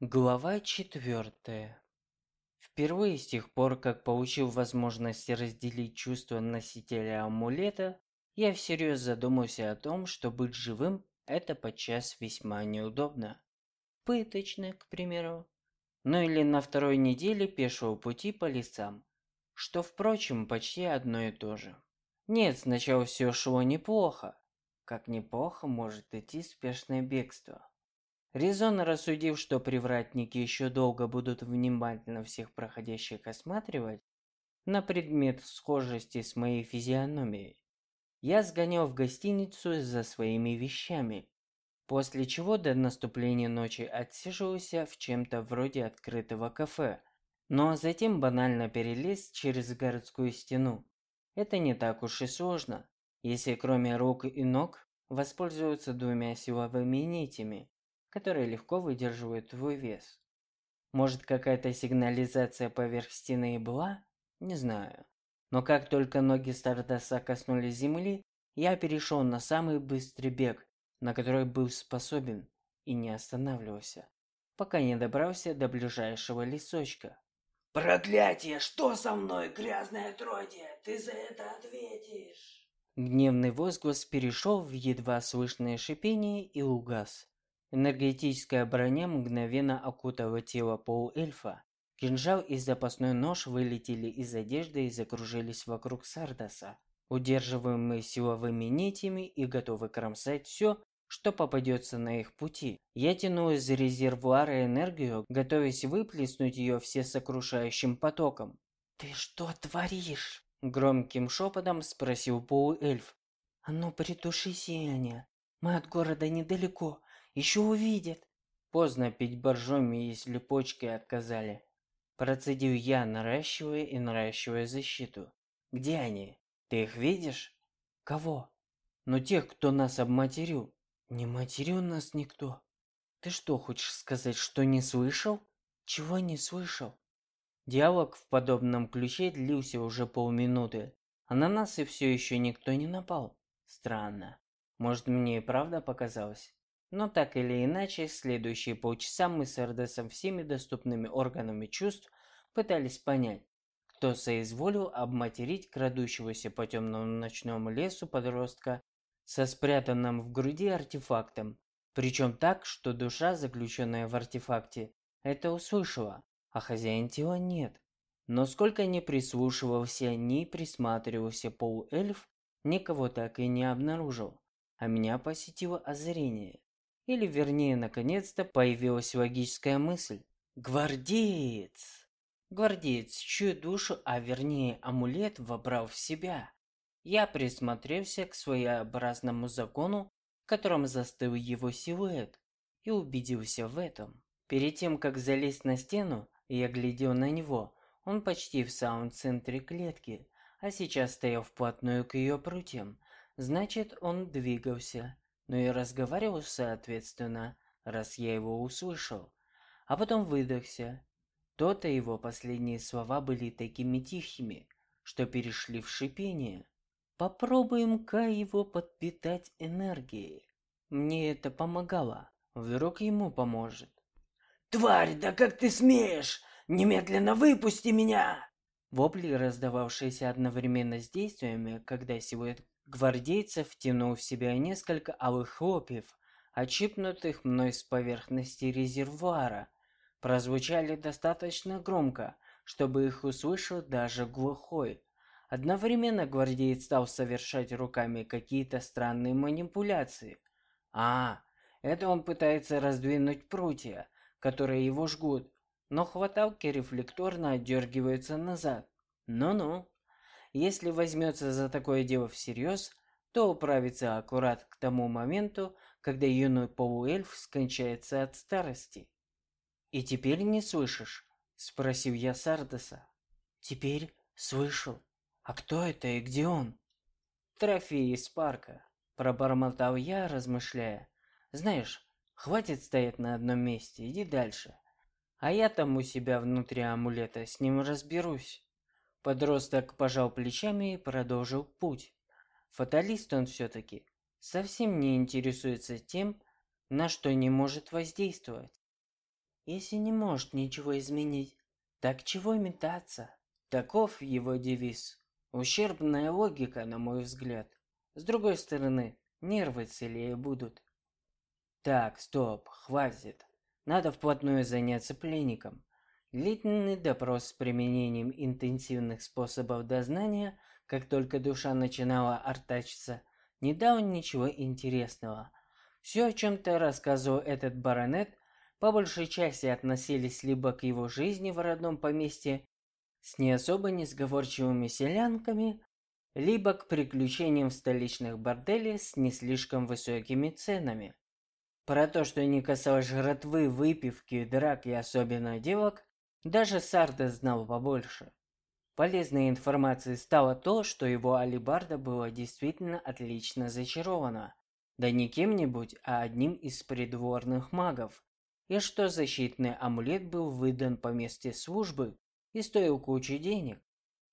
Глава четвертая. Впервые с тех пор, как получил возможность разделить чувства носителя амулета, я всерьез задумался о том, что быть живым – это подчас весьма неудобно. Пыточно, к примеру. Ну или на второй неделе пешего пути по лесам, что, впрочем, почти одно и то же. Нет, сначала все шло неплохо. Как неплохо может идти спешное бегство. Резонно рассудив, что привратники еще долго будут внимательно всех проходящих осматривать на предмет схожести с моей физиономией, я сгонял в гостиницу за своими вещами, после чего до наступления ночи отсиживался в чем-то вроде открытого кафе, но затем банально перелез через городскую стену. Это не так уж и сложно, если кроме рук и ног воспользоваться двумя силовыми нитями, которые легко выдерживают твой вес. Может, какая-то сигнализация поверх стены и была? Не знаю. Но как только ноги Стардаса коснулись земли, я перешел на самый быстрый бег, на который был способен, и не останавливался, пока не добрался до ближайшего лесочка. «Проклятие! Что со мной, грязное отродье? Ты за это ответишь!» Гневный возглас перешел в едва слышное шипение и угас. Энергетическая броня мгновенно окутала тело полуэльфа. Кинжал и запасной нож вылетели из одежды и закружились вокруг Сардаса, удерживаемые силовыми нитями и готовы кромсать все, что попадется на их пути. Я тянул из резервуара энергию, готовясь выплеснуть ее всесокрушающим потоком. «Ты что творишь?» Громким шепотом спросил полуэльф. «А ну притуши сияние. Мы от города недалеко. Еще увидят. Поздно пить боржоми, если почки отказали. Процедил я, наращивая и наращивая защиту. Где они? Ты их видишь? Кого? Ну тех, кто нас обматерил. Не материл нас никто. Ты что, хочешь сказать, что не слышал? Чего не слышал? Диалог в подобном ключе длился уже полминуты, а на нас и все еще никто не напал. Странно. Может, мне и правда показалось? Но так или иначе, следующие полчаса мы с Эрдесом всеми доступными органами чувств пытались понять, кто соизволил обматерить крадущегося по темному ночному лесу подростка со спрятанным в груди артефактом, причем так, что душа, заключенная в артефакте, это услышала, а хозяин тела нет. Но сколько ни прислушивался, ни присматривался полуэльф, никого так и не обнаружил, а меня посетило озарение. Или вернее, наконец-то появилась логическая мысль. Гвардеец! Гвардеец, чью душу, а вернее амулет, вобрал в себя. Я присмотрелся к своеобразному закону, в котором застыл его силуэт, и убедился в этом. Перед тем, как залезть на стену, я глядел на него. Он почти в самом центре клетки, а сейчас стоял вплотную к ее прутьям. Значит, он двигался но и разговаривал соответственно, раз я его услышал. А потом выдохся. То-то его последние слова были такими тихими, что перешли в шипение. Попробуем-ка его подпитать энергией. Мне это помогало. Вдруг ему поможет. «Тварь, да как ты смеешь? Немедленно выпусти меня!» Вопли, раздававшиеся одновременно с действиями, когда силуэт Гвардейцев втянул в себя несколько алых хлопьев, отщипнутых мной с поверхности резервуара, прозвучали достаточно громко, чтобы их услышал даже глухой. Одновременно гвардеец стал совершать руками какие-то странные манипуляции. А, это он пытается раздвинуть прутья, которые его жгут, но хваталки рефлекторно отдергиваются назад. Ну-ну. Если возьмется за такое дело всерьез, то управится аккурат к тому моменту, когда юный полуэльф скончается от старости. «И теперь не слышишь?» – спросил я Сардаса. «Теперь слышу. А кто это и где он?» «Трофей из парка», – пробормотал я, размышляя. «Знаешь, хватит стоять на одном месте, иди дальше. А я там у себя внутри амулета с ним разберусь». Подросток пожал плечами и продолжил путь. Фаталист он все-таки. Совсем не интересуется тем, на что не может воздействовать. Если не может ничего изменить, так чего метаться? Таков его девиз. Ущербная логика, на мой взгляд. С другой стороны, нервы целее будут. Так, стоп, хватит. Надо вплотную заняться пленником. Длительный допрос с применением интенсивных способов дознания, как только душа начинала артачиться, не дал ничего интересного. Все, о чем-то рассказывал этот баронет, по большей части относились либо к его жизни в родном поместье с не особо несговорчивыми селянками, либо к приключениям в столичных борделях с не слишком высокими ценами. Про то, что не касалось жратвы, выпивки, драк и особенно девок, даже Сарда знал побольше. Полезной информацией стало то, что его алибарда была действительно отлично зачарована, да не кем-нибудь, а одним из придворных магов, и что защитный амулет был выдан по месте службы и стоил кучу денег.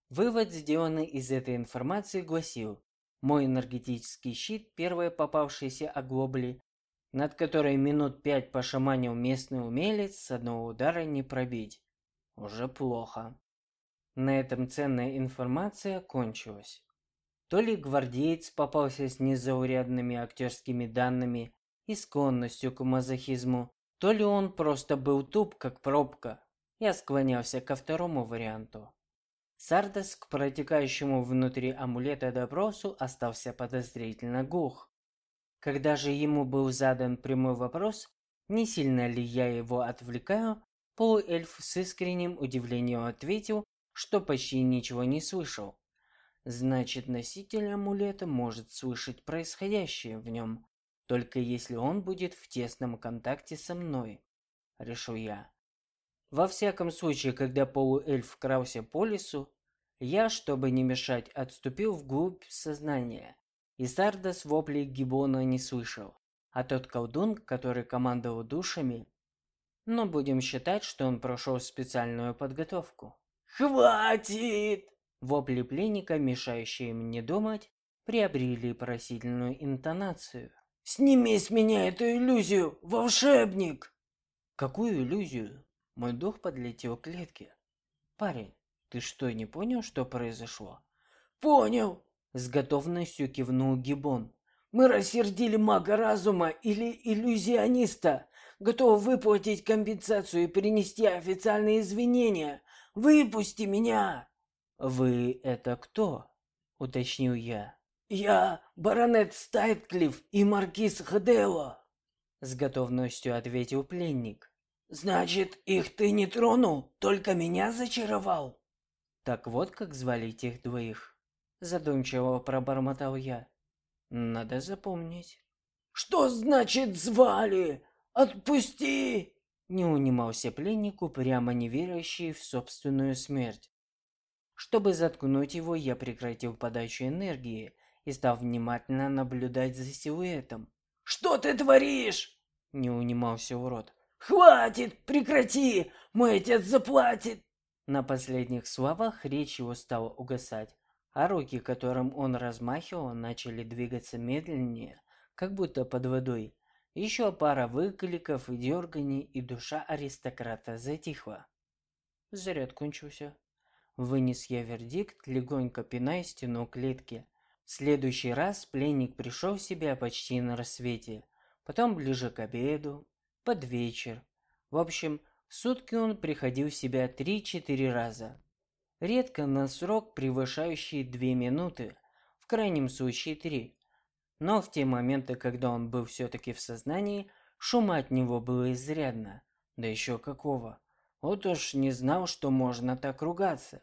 Вывод, сделанный из этой информации, гласил, мой энергетический щит, первая попавшаяся оглобли, над которой минут пять пошаманил местный умелец, с одного удара не пробить. Уже плохо. На этом ценная информация кончилась. То ли гвардеец попался с незаурядными актерскими данными и склонностью к мазохизму, то ли он просто был туп, как пробка. Я склонялся ко второму варианту. Сардас к протекающему внутри амулета допросу остался подозрительно глух. Когда же ему был задан прямой вопрос, не сильно ли я его отвлекаю, полуэльф с искренним удивлением ответил, что почти ничего не слышал. Значит, носитель амулета может слышать происходящее в нем, только если он будет в тесном контакте со мной, решил я. Во всяком случае, когда полуэльф крался по лесу, я, чтобы не мешать, отступил вглубь сознания, и Сардас воплей Гибона не слышал, а тот колдун, который командовал душами, но будем считать, что он прошел специальную подготовку. «Хватит!» Вопли пленника, мешающие мне думать, приобрели просительную интонацию. Сними с меня эту иллюзию, волшебник! Какую иллюзию? Мой дух подлетел к клетке. Парень, ты что, не понял, что произошло? Понял! С готовностью кивнул Гибон. Мы рассердили мага разума или иллюзиониста. Готов выплатить компенсацию и принести официальные извинения. Выпусти меня! Вы это кто? Уточнил я. «Я баронет Стайтклифф и маркиз Хадело», — с готовностью ответил пленник. «Значит, их ты не тронул, только меня зачаровал?» «Так вот как звали тех двоих», — задумчиво пробормотал я. «Надо запомнить». «Что значит звали? Отпусти!» Не унимался пленник, упрямо не верящий в собственную смерть. Чтобы заткнуть его, я прекратил подачу энергии и стал внимательно наблюдать за силуэтом. «Что ты творишь?» – не унимался урод. «Хватит! Прекрати! Мой отец заплатит!» На последних словах речь его стала угасать, а руки, которым он размахивал, начали двигаться медленнее, как будто под водой. Еще пара выкликов и дерганий, и душа аристократа затихла. Заряд кончился. Вынес я вердикт, легонько пиная стену клетки. В следующий раз пленник пришел в себя почти на рассвете, потом ближе к обеду, под вечер. В общем, в сутки он приходил в себя 3-4 раза. Редко на срок, превышающий 2 минуты, в крайнем случае 3. Но в те моменты, когда он был все-таки в сознании, шума от него было изрядно. Да еще какого. Вот уж не знал, что можно так ругаться.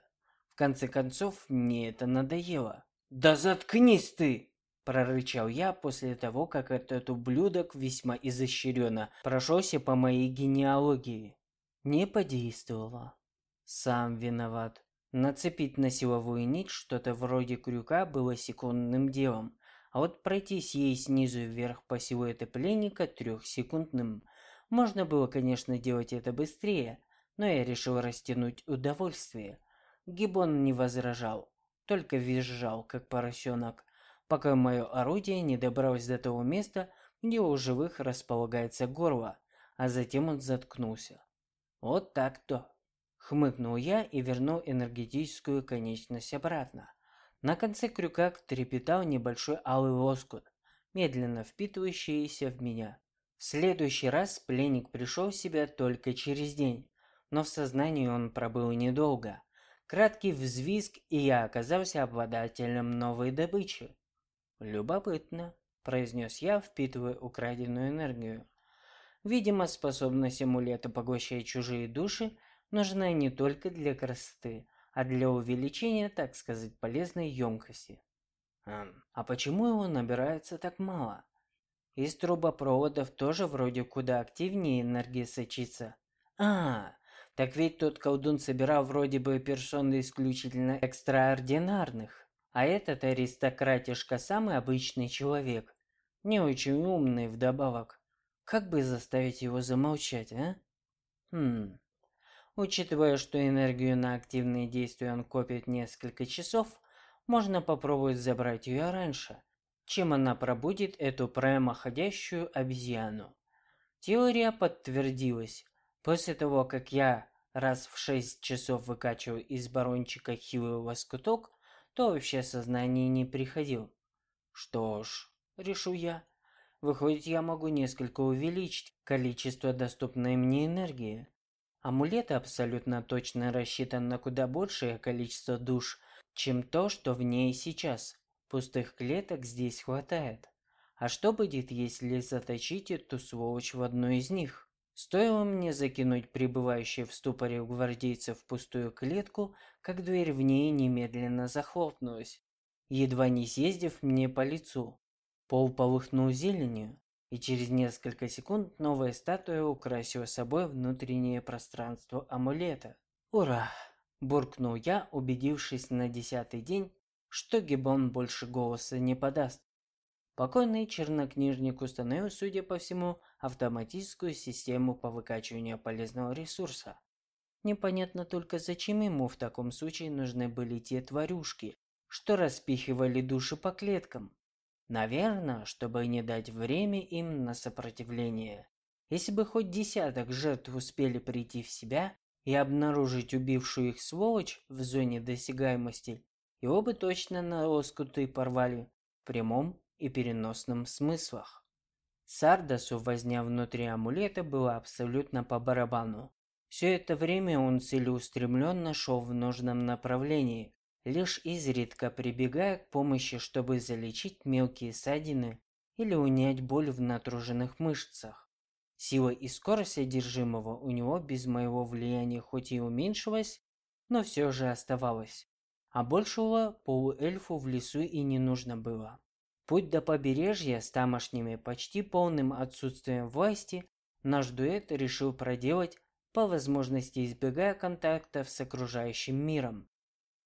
В конце концов, мне это надоело. «Да заткнись ты!» – прорычал я после того, как этот ублюдок весьма изощренно прошелся по моей генеалогии. Не подействовало. Сам виноват. Нацепить на силовую нить что-то вроде крюка было секундным делом, а вот пройтись ей снизу вверх по силуэту пленника трехсекундным. Можно было, конечно, делать это быстрее, но я решил растянуть удовольствие. Гибон не возражал только визжал, как поросенок, пока мое орудие не добралось до того места, где у живых располагается горло, а затем он заткнулся. Вот так-то. Хмыкнул я и вернул энергетическую конечность обратно. На конце крюка трепетал небольшой алый лоскут, медленно впитывающийся в меня. В следующий раз пленник пришел в себя только через день, но в сознании он пробыл недолго. Краткий взвизг, и я оказался обладателем новой добычи. «Любопытно», – произнес я, впитывая украденную энергию. Видимо, способность амулета поглощать чужие души нужна не только для красоты, а для увеличения, так сказать, полезной емкости. Эм, а почему его набирается так мало? Из трубопроводов тоже вроде куда активнее энергия сочится. А, так ведь тот колдун собирал вроде бы персон исключительно экстраординарных. А этот аристократишка самый обычный человек. Не очень умный вдобавок. Как бы заставить его замолчать, а? Хм. Учитывая, что энергию на активные действия он копит несколько часов, можно попробовать забрать ее раньше, чем она пробудит эту прямоходящую обезьяну. Теория подтвердилась. После того, как я раз в шесть часов выкачиваю из барончика хилый лоскуток, то вообще сознание не приходил. Что ж, решу я, выходит я могу несколько увеличить количество доступной мне энергии. Амулет абсолютно точно рассчитан на куда большее количество душ, чем то, что в ней сейчас. Пустых клеток здесь хватает. А что будет, если заточить эту сволочь в одну из них? Стоило мне закинуть пребывающие в ступоре гвардейцев в пустую клетку, как дверь в ней немедленно захлопнулась, едва не съездив мне по лицу. Пол полыхнул зеленью, и через несколько секунд новая статуя украсила собой внутреннее пространство амулета. «Ура!» – буркнул я, убедившись на десятый день, что Гибон больше голоса не подаст. Покойный чернокнижник установил, судя по всему, автоматическую систему по выкачиванию полезного ресурса. Непонятно только, зачем ему в таком случае нужны были те тварюшки, что распихивали души по клеткам. Наверное, чтобы не дать время им на сопротивление. Если бы хоть десяток жертв успели прийти в себя и обнаружить убившую их сволочь в зоне досягаемости, его бы точно на лоскуты порвали в прямом и переносном смыслах. Сардасу возня внутри амулета была абсолютно по барабану. Все это время он целеустремленно шел в нужном направлении, лишь изредка прибегая к помощи, чтобы залечить мелкие ссадины или унять боль в натруженных мышцах. Сила и скорость одержимого у него без моего влияния хоть и уменьшилась, но все же оставалась. А большего полуэльфу в лесу и не нужно было. Путь до побережья с тамошними почти полным отсутствием власти наш дуэт решил проделать, по возможности избегая контактов с окружающим миром.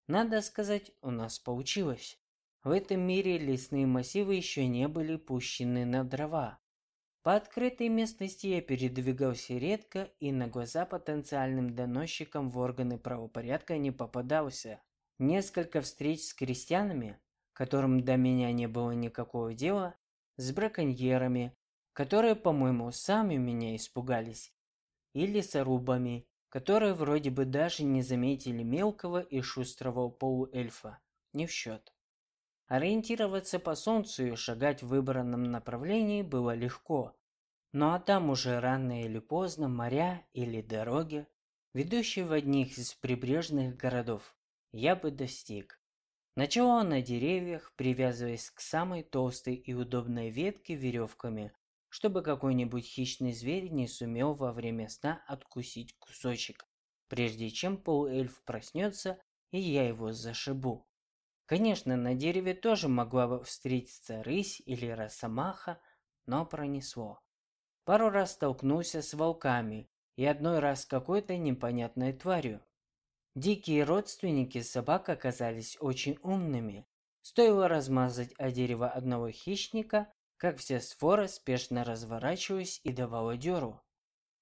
Надо сказать, у нас получилось. В этом мире лесные массивы еще не были пущены на дрова. По открытой местности я передвигался редко и на глаза потенциальным доносчикам в органы правопорядка не попадался. Несколько встреч с крестьянами, которым до меня не было никакого дела, с браконьерами, которые, по-моему, сами меня испугались, и лесорубами, которые вроде бы даже не заметили мелкого и шустрого полуэльфа. Не в счет. Ориентироваться по солнцу и шагать в выбранном направлении было легко. Ну а там уже рано или поздно моря или дороги, ведущие в одних из прибрежных городов, я бы достиг. Ночевал на деревьях, привязываясь к самой толстой и удобной ветке веревками, чтобы какой-нибудь хищный зверь не сумел во время сна откусить кусочек, прежде чем полуэльф проснется и я его зашибу. Конечно, на дереве тоже могла бы встретиться рысь или росомаха, но пронесло. Пару раз столкнулся с волками и одной раз с какой-то непонятной тварью. Дикие родственники собак оказались очень умными. Стоило размазать о дерево одного хищника, как все сфоры спешно разворачивались и давала дёру.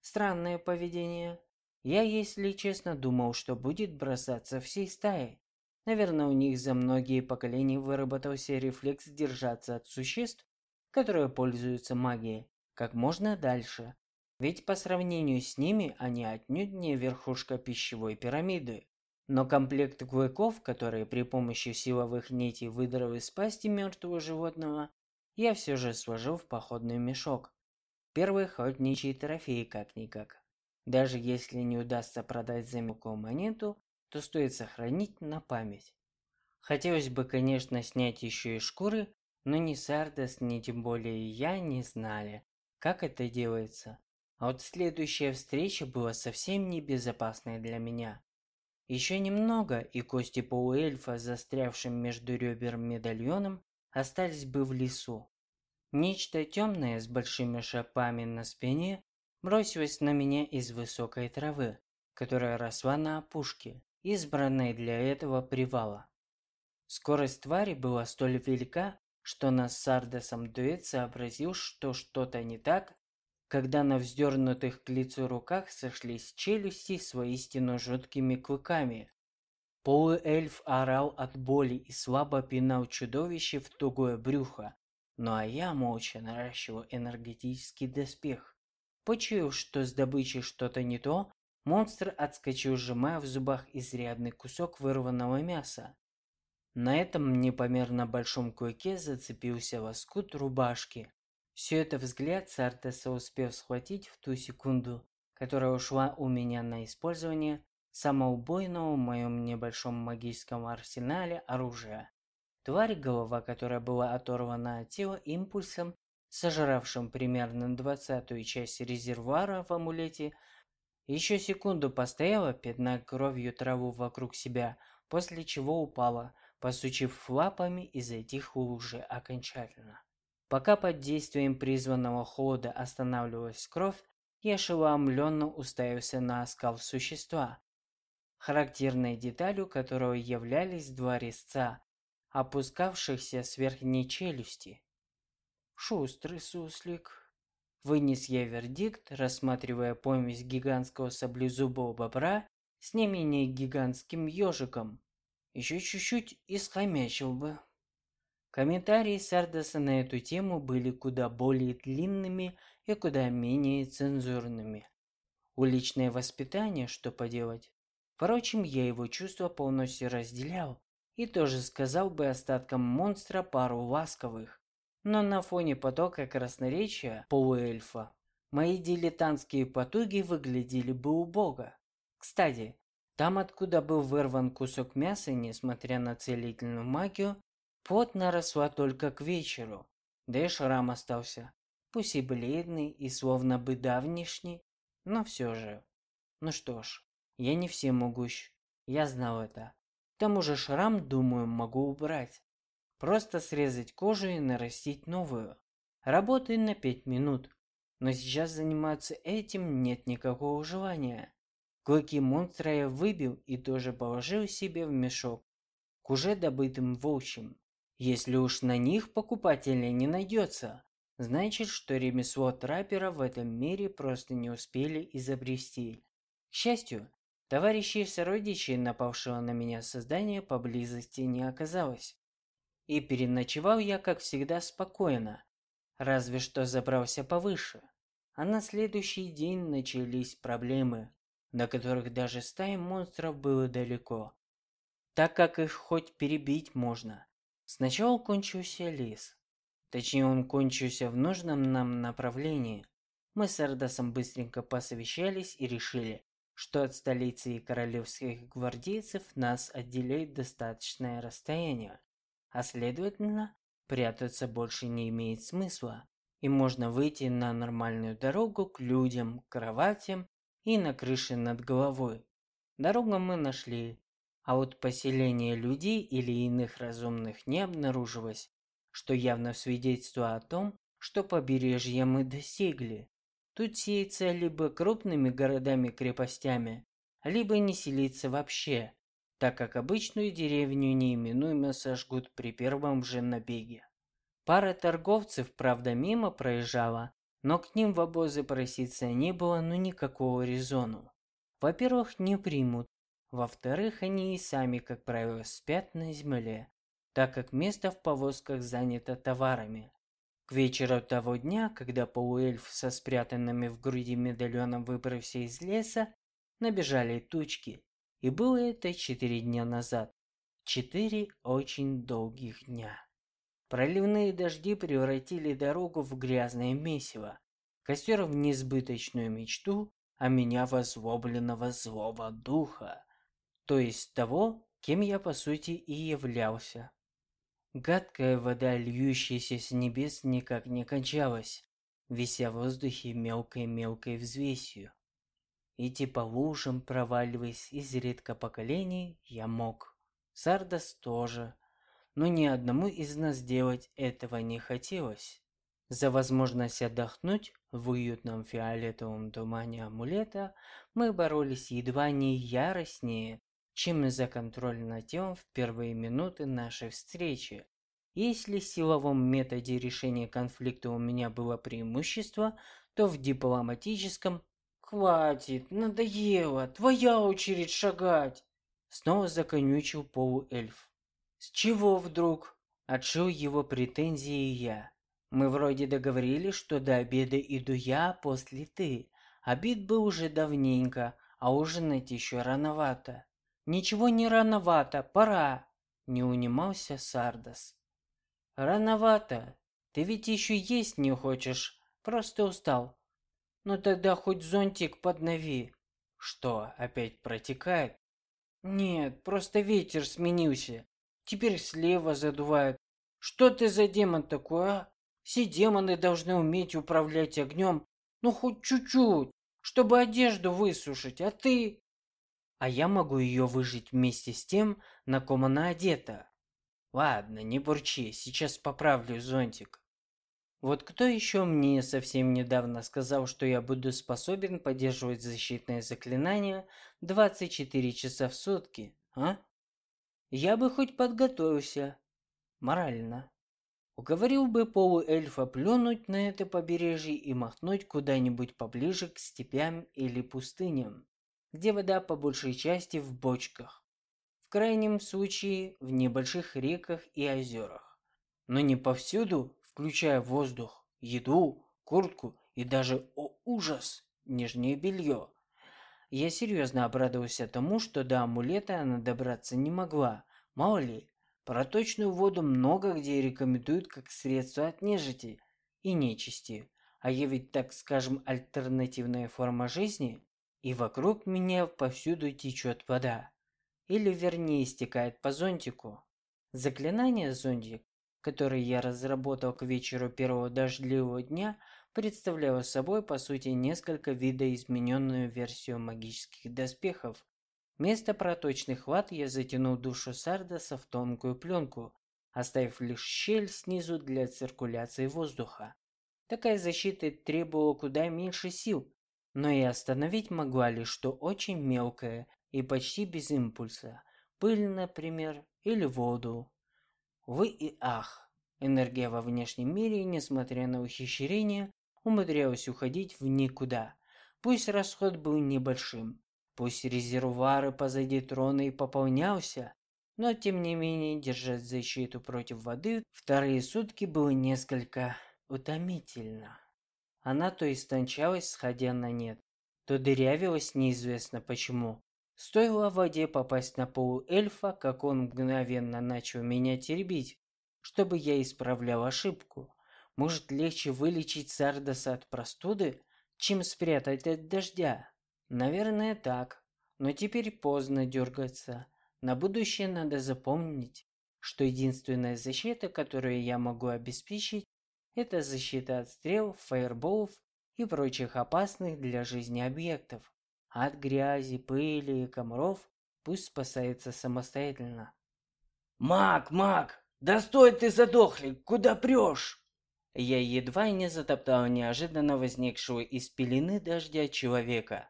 Странное поведение. Я, если честно, думал, что будет бросаться всей стаей. Наверное, у них за многие поколения выработался рефлекс держаться от существ, которые пользуются магией, как можно дальше. Ведь по сравнению с ними они отнюдь не верхушка пищевой пирамиды. Но комплект клыков, которые при помощи силовых нитей выдрал из пасти мертвого животного, я все же сложил в походный мешок. Первый охотничий трофей как-никак. Даже если не удастся продать за мелкую монету, то стоит сохранить на память. Хотелось бы, конечно, снять еще и шкуры, но ни Сардас, ни тем более я не знали, как это делается. А вот следующая встреча была совсем небезопасной для меня. Еще немного, и кости полуэльфа, застрявшим между ребер медальоном, остались бы в лесу. Нечто темное с большими шипами на спине бросилось на меня из высокой травы, которая росла на опушке, избранной для этого привала. Скорость твари была столь велика, что нас с Ардесом дуэт сообразил, что что-то не так, когда на вздернутых к лицу руках сошлись челюсти с воистину жуткими клыками. Полуэльф орал от боли и слабо пинал чудовище в тугое брюхо, ну а я молча наращивал энергетический доспех. Почуяв, что с добычей что-то не то, монстр отскочил, сжимая в зубах изрядный кусок вырванного мяса. На этом непомерно большом клыке зацепился лоскут рубашки, все это взгляд Сартеса успел схватить в ту секунду, которая ушла у меня на использование самоубойного в моем небольшом магическом арсенале оружия. Тварь, голова которая была оторвана от тела импульсом, сожравшим примерно двадцатую часть резервуара в амулете, еще секунду постояла, пятна кровью траву вокруг себя, после чего упала, посучив лапами и затихла уже окончательно. Пока под действием призванного холода останавливалась кровь, я ошеломленно уставился на оскал существа, характерной деталью которого являлись два резца, опускавшихся с верхней челюсти. «Шустрый суслик», — вынес я вердикт, рассматривая помесь гигантского саблезубого бобра с не менее гигантским ежиком. Еще чуть-чуть и схомячил бы. Комментарии Сардаса на эту тему были куда более длинными и куда менее цензурными. Уличное воспитание, что поделать. Впрочем, я его чувства полностью разделял и тоже сказал бы остаткам монстра пару ласковых. Но на фоне потока красноречия полуэльфа мои дилетантские потуги выглядели бы убого. Кстати, там, откуда был вырван кусок мяса, несмотря на целительную магию, Пот наросла только к вечеру, да и шрам остался, пусть и бледный, и словно бы давнишний, но все же. Ну что ж, я не всемогущ, я знал это. К тому же шрам, думаю, могу убрать. Просто срезать кожу и нарастить новую. Работает на пять минут. Но сейчас заниматься этим нет никакого желания. Клыки монстра я выбил и тоже положил себе в мешок к уже добытым волчьим. Если уж на них покупателя не найдется, значит, что ремесло траппера в этом мире просто не успели изобрести. К счастью, товарищей и сородичей напавшего на меня создания поблизости не оказалось. И переночевал я, как всегда, спокойно, разве что забрался повыше. А на следующий день начались проблемы, до которых даже стаи монстров было далеко, так как их хоть перебить можно. Сначала кончился лес. Точнее, он кончился в нужном нам направлении. Мы с Ардасом быстренько посовещались и решили, что от столицы и королевских гвардейцев нас отделяет достаточное расстояние, а следовательно, прятаться больше не имеет смысла, и можно выйти на нормальную дорогу к людям, кроватям и на крыше над головой. Дорогу мы нашли, а вот поселения людей или иных разумных не обнаружилось, что явно свидетельство о том, что побережье мы достигли. Тут сеется либо крупными городами-крепостями, либо не селится вообще, так как обычную деревню неименуемо сожгут при первом же набеге. Пара торговцев, правда, мимо проезжала, но к ним в обозы проситься не было ну никакого резону. Во-первых, не примут, во-вторых, они и сами, как правило, спят на земле, так как место в повозках занято товарами. К вечеру того дня, когда полуэльф со спрятанными в груди медальоном выбрался из леса, набежали тучки. И было это четыре дня назад. Четыре очень долгих дня. Проливные дожди превратили дорогу в грязное месиво, костер в несбыточную мечту, а меня в злого духа, то есть того, кем я по сути и являлся. Гадкая вода, льющаяся с небес, никак не кончалась, вися в воздухе мелкой-мелкой взвесью. Идти по лужам, проваливаясь изредка по колени, я мог. Сардас тоже, но ни одному из нас делать этого не хотелось. За возможность отдохнуть в уютном фиолетовом тумане амулета мы боролись едва не яростнее, чем за контроль над телом в первые минуты нашей встречи. Если в силовом методе решения конфликта у меня было преимущество, то в дипломатическом «Хватит, надоело, твоя очередь шагать!» Снова законючил полуэльф. «С чего вдруг?» Отшил его претензии я. «Мы вроде договорились, что до обеда иду я, а после ты. Обед был уже давненько, а ужинать еще рановато». «Ничего не рановато, пора!» Не унимался Сардас. «Рановато. Ты ведь еще есть не хочешь, просто устал. Ну тогда хоть зонтик поднови». «Что, опять протекает?» «Нет, просто ветер сменился. Теперь слева задувает. Что ты за демон такой, а? Все демоны должны уметь управлять огнем, ну хоть чуть-чуть, чтобы одежду высушить, а ты...» «А я могу ее выжить вместе с тем, на ком она одета». «Ладно, не бурчи, сейчас поправлю зонтик». Вот кто еще мне совсем недавно сказал, что я буду способен поддерживать защитное заклинание 24 часа в сутки, а? Я бы хоть подготовился. Морально. Уговорил бы полуэльфа плюнуть на это побережье и махнуть куда-нибудь поближе к степям или пустыням, где вода по большей части в бочках. В крайнем случае в небольших реках и озерах. Но не повсюду, включая воздух, еду, куртку и даже, о ужас, нижнее белье. Я серьезно обрадовался тому, что до амулета она добраться не могла. Мало ли, проточную воду много где рекомендуют как средство от нежити и нечисти. А я ведь, так скажем, альтернативная форма жизни, и вокруг меня повсюду течет вода. Или вернее стекает по зонтику. Заклинание зонтик, которое я разработал к вечеру первого дождливого дня, представляла собой по сути несколько видоизмененную версию магических доспехов. Вместо проточных ват я затянул душу Сардаса в тонкую пленку, оставив лишь щель снизу для циркуляции воздуха. Такая защита требовала куда меньше сил, но и остановить могла лишь что очень мелкое и почти без импульса. Пыль, например, или воду. Вы и ах. Энергия во внешнем мире, несмотря на ухищрения, умудрялась уходить в никуда. Пусть расход был небольшим, пусть резервуары позади трона и пополнялся, но тем не менее держать защиту против воды вторые сутки было несколько утомительно. Она то истончалась, сходя на нет, то дырявилась неизвестно почему. Стоило воде попасть на полуэльфа, как он мгновенно начал меня теребить, чтобы я исправлял ошибку. Может, легче вылечить Сардаса от простуды, чем спрятать от дождя? Наверное, так. Но теперь поздно дергаться. На будущее надо запомнить, что единственная защита, которую я могу обеспечить, это защита от стрел, фаерболов и прочих опасных для жизни объектов. От грязи, пыли и комаров пусть спасается самостоятельно. «Маг, маг! Да стой ты задохлик! Куда прешь?» Я едва не затоптал неожиданно возникшего из пелены дождя человека.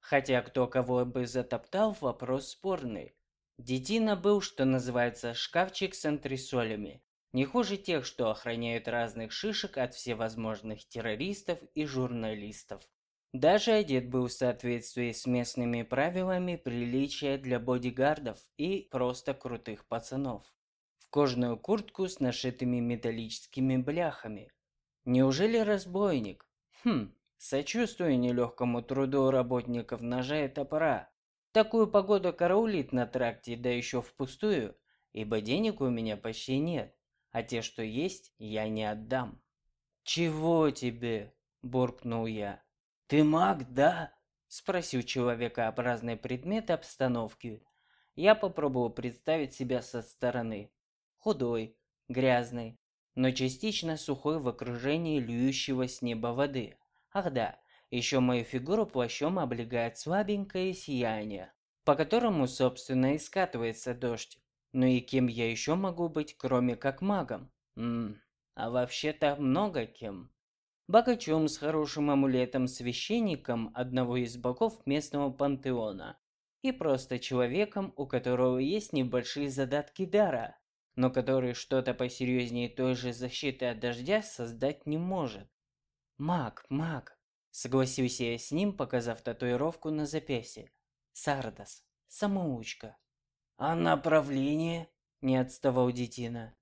Хотя кто кого бы затоптал, вопрос спорный. Детина был, что называется, шкафчик с антресолями. Не хуже тех, что охраняют разных шишек от всевозможных террористов и журналистов. Даже одет был в соответствии с местными правилами приличия для бодигардов и просто крутых пацанов кожаную куртку с нашитыми металлическими бляхами, Неужели разбойник? Хм, сочувствую нелегкому труду работников ножа и топора. Такую погоду караулить на тракте, да еще впустую, ибо денег у меня почти нет, а те, что есть, я не отдам. «Чего тебе?» – буркнул я. «Ты маг, да?» – спросил человекообразный предмет обстановки. Я попробовал представить себя со стороны. Худой, грязный, но частично сухой в окружении льющего с неба воды. Ах да, еще мою фигуру плащом облегает слабенькое сияние, по которому, собственно, и скатывается дождь. Ну и кем я еще могу быть, кроме как магом? Ммм, а вообще-то много кем. Богачом с хорошим амулетом-священником одного из богов местного пантеона. И просто человеком, у которого есть небольшие задатки дара, но который что-то посерьезнее той же защиты от дождя создать не может. Маг, маг, согласился я с ним, показав татуировку на запястье. Сардас, самоучка. А направление? Не отставал Детина.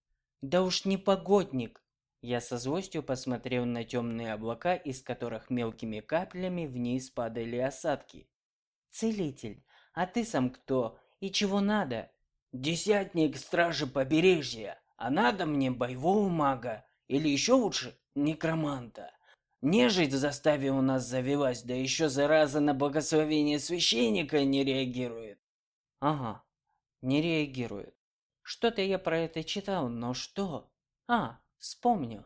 Да уж не погодник. Я со злостью посмотрел на темные облака, из которых мелкими каплями вниз падали осадки. Целитель, а ты сам кто и чего надо? Десятник стражи побережья, а надо мне боевого мага, или еще лучше некроманта. Нежить в заставе у нас завелась, да еще зараза на благословение священника не реагирует. Ага, не реагирует. Что-то я про это читал, но что? А, вспомнил.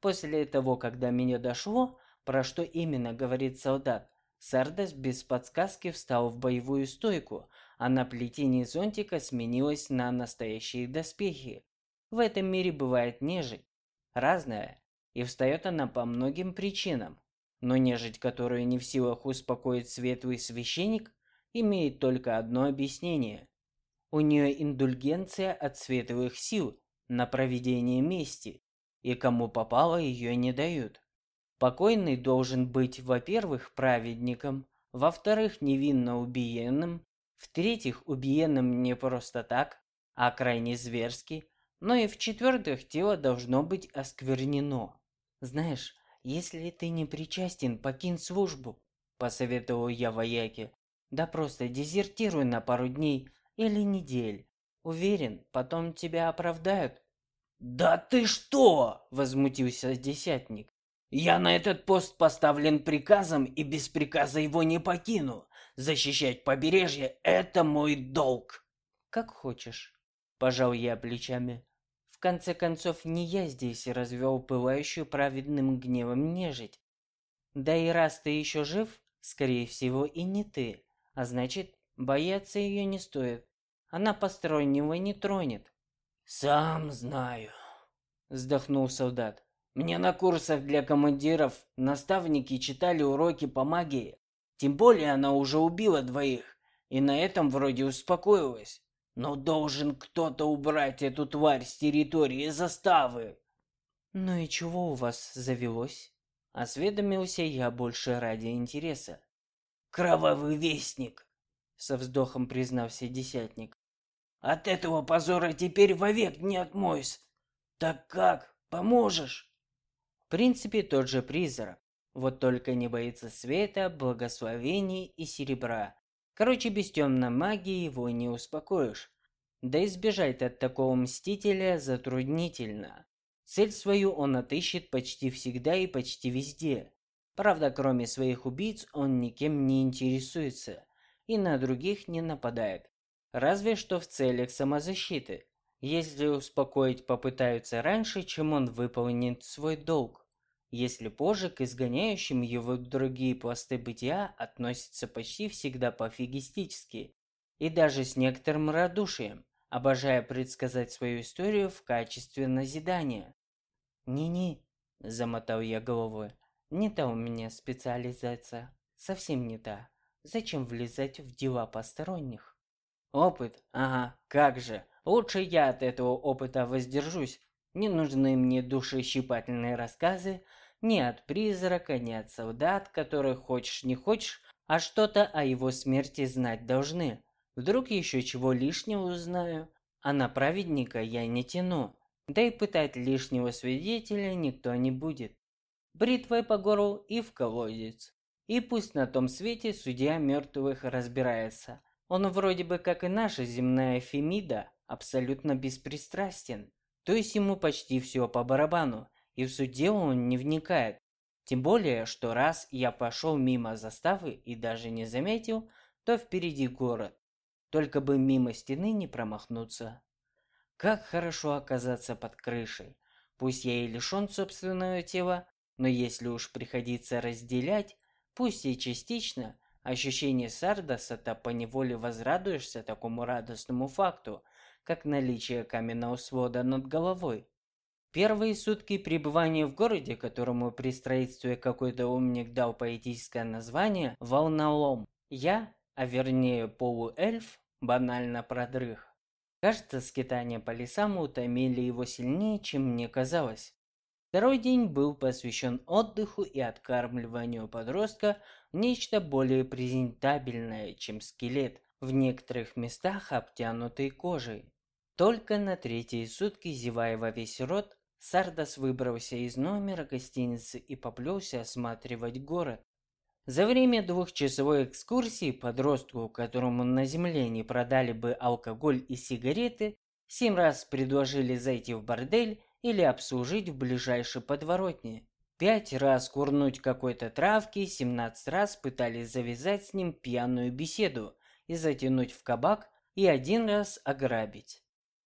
После того, когда меня дошло, про что именно говорит солдат, Сардас без подсказки встал в боевую стойку, а на плетении зонтика сменилась на настоящие доспехи. В этом мире бывает нежить, разная, и встает она по многим причинам. Но нежить, которую не в силах успокоить светлый священник, имеет только одно объяснение. У нее индульгенция от светлых сил на проведение мести, и кому попало ее не дают. Покойный должен быть, во-первых, праведником, во-вторых, невинно убиенным, в-третьих, убиенным не просто так, а крайне зверски, но и в-четвертых, тело должно быть осквернено. Знаешь, если ты не причастен, покинь службу, посоветовал я вояке. Да просто дезертируй на пару дней или недель. Уверен, потом тебя оправдают. Да ты что? возмутился десятник. Я на этот пост поставлен приказом и без приказа его не покину. Защищать побережье это мой долг. Как хочешь, пожал я плечами. В конце концов, не я здесь развел пылающую праведным гневом нежить. Да и раз ты еще жив, скорее всего, и не ты. А значит, бояться ее не стоит. Она постороннего не тронет. Сам знаю, вздохнул солдат. Мне на курсах для командиров наставники читали уроки по магии. Тем более она уже убила двоих, и на этом вроде успокоилась. Но должен кто-то убрать эту тварь с территории заставы. Ну и чего у вас завелось? Осведомился я больше ради интереса. Кровавый вестник, со вздохом признался десятник. От этого позора теперь вовек не отмоюсь. Так как, поможешь? В принципе, тот же призрак. Вот только не боится света, благословений и серебра. Короче, без темной магии его не успокоишь. Да и сбежать от такого мстителя затруднительно. Цель свою он отыщет почти всегда и почти везде. Правда, кроме своих убийц, он никем не интересуется и на других не нападает. Разве что в целях самозащиты. Если успокоить попытаются раньше, чем он выполнит свой долг если позже к изгоняющим его другие пласты бытия относятся почти всегда пофигистически и даже с некоторым радушием, обожая предсказать свою историю в качестве назидания. «Не-не», – замотал я головой, – «не та у меня специализация, совсем не та. Зачем влезать в дела посторонних?» «Опыт? Ага, как же. Лучше я от этого опыта воздержусь. Не нужны мне душещипательные рассказы ни от призрака, ни от солдат, которых хочешь не хочешь, а что-то о его смерти знать должны. Вдруг еще чего лишнего узнаю, а на праведника я не тяну. Да и пытать лишнего свидетеля никто не будет. бритвой по горлу и в колодец. И пусть на том свете судья мертвых разбирается. Он вроде бы, как и наша земная Фемида, абсолютно беспристрастен. То есть ему почти все по барабану, и в суде он не вникает. Тем более, что раз я пошел мимо заставы и даже не заметил, то впереди город. Только бы мимо стены не промахнуться. Как хорошо оказаться под крышей. Пусть я и лишен собственного тела, но если уж приходится разделять, Пусть и частично, ощущение Сардаса-то поневоле возрадуешься такому радостному факту, как наличие каменного свода над головой. Первые сутки пребывания в городе, которому при строительстве какой-то умник дал поэтическое название «Волнолом», я, а вернее полуэльф, банально продрых. Кажется, скитания по лесам утомили его сильнее, чем мне казалось. Второй день был посвящен отдыху и откармливанию подростка в нечто более презентабельное, чем скелет, в некоторых местах обтянутый кожей. Только на третьи сутки, зевая во весь рот, Сардас выбрался из номера гостиницы и поплелся осматривать город. За время двухчасовой экскурсии подростку, которому на земле не продали бы алкоголь и сигареты, семь раз предложили зайти в бордель или обслужить в ближайшей подворотне. Пять раз курнуть какой-то травки, семнадцать раз пытались завязать с ним пьяную беседу и затянуть в кабак, и один раз ограбить.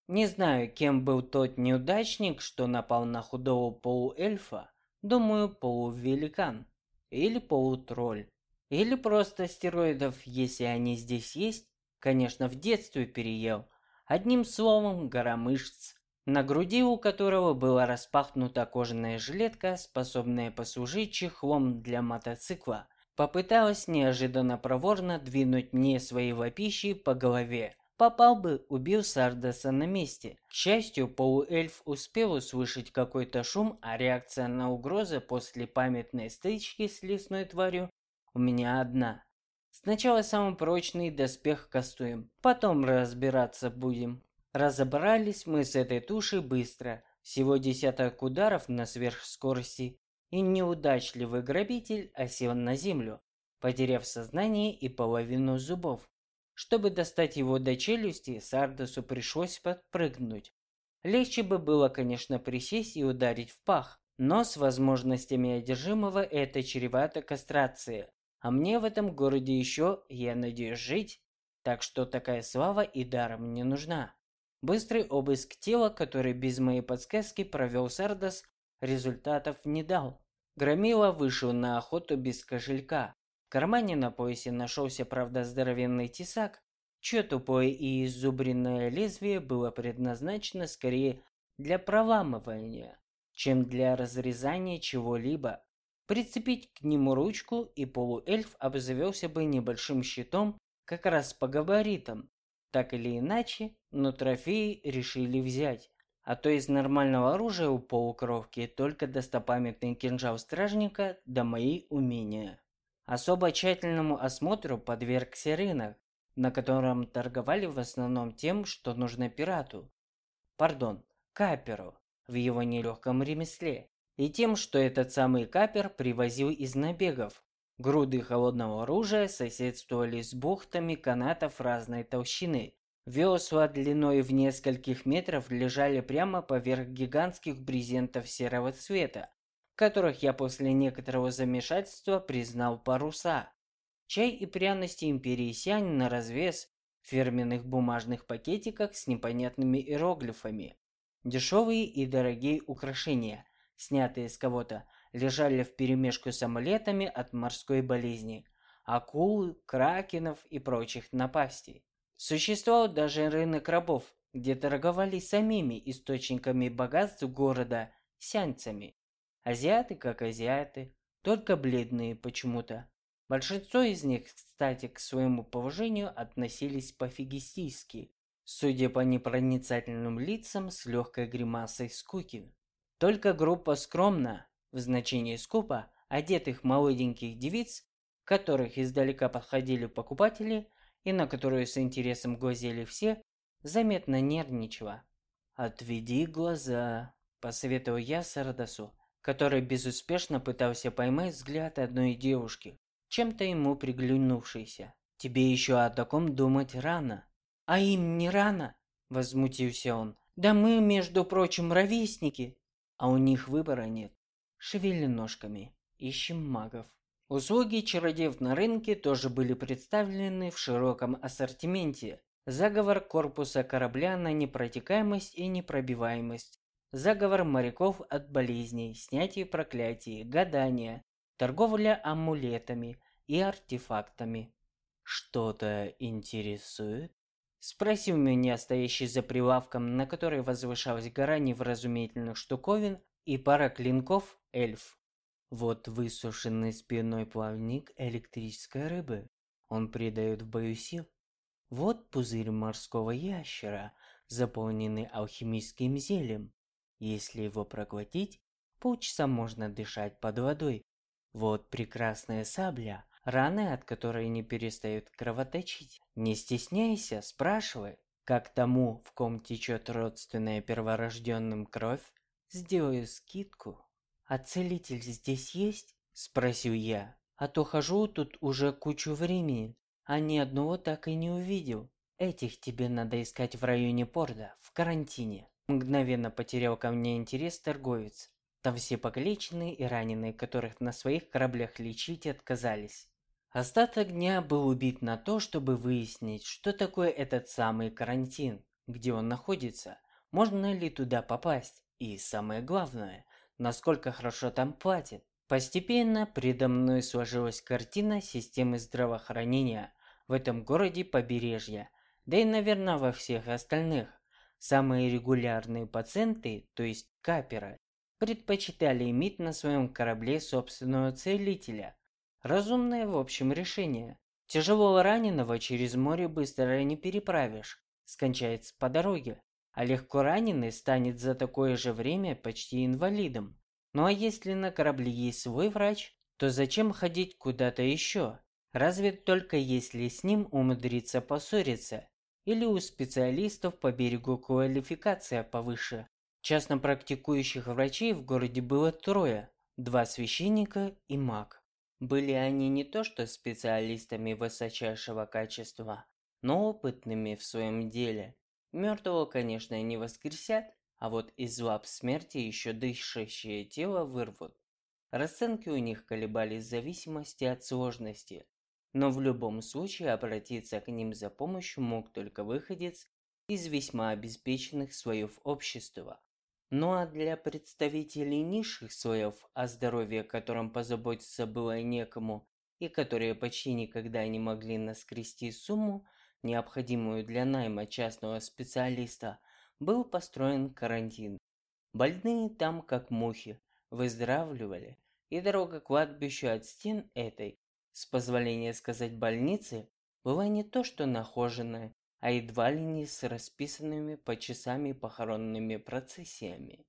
Не знаю, кем был тот неудачник, что напал на худого полуэльфа, думаю, полувеликан, или полутролль, или просто стероидов, если они здесь есть, конечно, в детстве переел. Одним словом, гора мышц на груди у которого была распахнута кожаная жилетка, способная послужить чехлом для мотоцикла, попыталась неожиданно проворно двинуть мне свои вопищи по голове. Попал бы, убил Сардаса на месте. К счастью, полуэльф успел услышать какой-то шум, а реакция на угрозы после памятной стычки с лесной тварью у меня одна. Сначала самый прочный доспех кастуем, потом разбираться будем. Разобрались мы с этой тушей быстро, всего десяток ударов на сверхскорости, и неудачливый грабитель осел на землю, потеряв сознание и половину зубов. Чтобы достать его до челюсти, Сардосу пришлось подпрыгнуть. Легче бы было, конечно, присесть и ударить в пах, но с возможностями одержимого это чревато кастрацией. А мне в этом городе еще, я надеюсь, жить, так что такая слава и даром не нужна. Быстрый обыск тела, который без моей подсказки провел Сардас, результатов не дал. Громила вышел на охоту без кошелька. В кармане на поясе нашелся, правда, здоровенный тесак, чье тупое и изубренное лезвие было предназначено скорее для проламывания, чем для разрезания чего-либо. Прицепить к нему ручку, и полуэльф обзавелся бы небольшим щитом как раз по габаритам, так или иначе, но трофеи решили взять. А то из нормального оружия у полукровки только достопамятный кинжал стражника да мои умения. Особо тщательному осмотру подвергся рынок, на котором торговали в основном тем, что нужно пирату. Пардон, каперу в его нелегком ремесле. И тем, что этот самый капер привозил из набегов, Груды холодного оружия соседствовали с бухтами канатов разной толщины. Весла длиной в нескольких метров лежали прямо поверх гигантских брезентов серого цвета, которых я после некоторого замешательства признал паруса. Чай и пряности империи Сянь на развес в фирменных бумажных пакетиках с непонятными иероглифами. Дешевые и дорогие украшения, снятые с кого-то, лежали вперемешку с амулетами от морской болезни, акул, кракенов и прочих напастей. Существовал даже рынок рабов, где торговали самими источниками богатств города сянцами. Азиаты как азиаты, только бледные почему-то. Большинство из них, кстати, к своему положению относились пофигистически, судя по непроницательным лицам с легкой гримасой скуки. Только группа скромно, в значении скупа одетых молоденьких девиц, которых издалека подходили покупатели и на которые с интересом глазели все, заметно нервничала. «Отведи глаза», – посоветовал я Сардасу. который безуспешно пытался поймать взгляд одной девушки, чем-то ему приглянувшейся. «Тебе еще о таком думать рано». «А им не рано?» – возмутился он. «Да мы, между прочим, ровесники». «А у них выбора нет. Шевели ножками. Ищем магов». Услуги чародеев на рынке тоже были представлены в широком ассортименте. Заговор корпуса корабля на непротекаемость и непробиваемость. Заговор моряков от болезней, снятие проклятий, гадания, торговля амулетами и артефактами. «Что-то интересует?» Спросил меня стоящий за прилавком, на которой возвышалась гора невразумительных штуковин и пара клинков эльф. Вот высушенный спиной плавник электрической рыбы. Он придает в бою сил. Вот пузырь морского ящера, заполненный алхимическим зельем. Если его проглотить, полчаса можно дышать под водой. Вот прекрасная сабля, раны от которой не перестают кровоточить. Не стесняйся, спрашивай, как тому, в ком течет родственная перворожденным кровь, сделаю скидку. «А целитель здесь есть?» – спросил я. «А то хожу тут уже кучу времени, а ни одного так и не увидел. Этих тебе надо искать в районе порта, в карантине». Мгновенно потерял ко мне интерес торговец. Там все покалеченные и раненые, которых на своих кораблях лечить отказались. Остаток дня был убит на то, чтобы выяснить, что такое этот самый карантин, где он находится, можно ли туда попасть, и самое главное, насколько хорошо там платят. Постепенно предо мной сложилась картина системы здравоохранения в этом городе побережья, да и, наверное, во всех остальных. Самые регулярные пациенты, то есть каперы, предпочитали иметь на своем корабле собственного целителя – Разумное, в общем, решение. Тяжелого раненого через море быстро не переправишь, скончается по дороге, а легко раненый станет за такое же время почти инвалидом. Ну а если на корабле есть свой врач, то зачем ходить куда-то еще? Разве только если с ним умудриться поссориться, или у специалистов по берегу квалификация повыше. Частно практикующих врачей в городе было трое, два священника и маг. Были они не то что специалистами высочайшего качества, но опытными в своем деле. Мертвого, конечно, не воскресят, а вот из лап смерти еще дышащее тело вырвут. Расценки у них колебались в зависимости от сложности, но в любом случае обратиться к ним за помощью мог только выходец из весьма обеспеченных слоев общества. Ну а для представителей низших слоев, о здоровье которым позаботиться было некому, и которые почти никогда не могли наскрести сумму, необходимую для найма частного специалиста, был построен карантин. Больные там, как мухи, выздоравливали, и дорога к кладбищу от стен этой, с позволения сказать больницы, была не то что нахоженная, а едва ли не с расписанными по часами похоронными процессиями.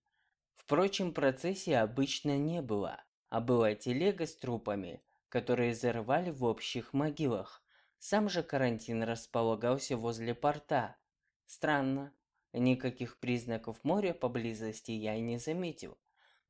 Впрочем, процессии обычно не было, а была телега с трупами, которые зарывали в общих могилах. Сам же карантин располагался возле порта. Странно, никаких признаков моря поблизости я и не заметил.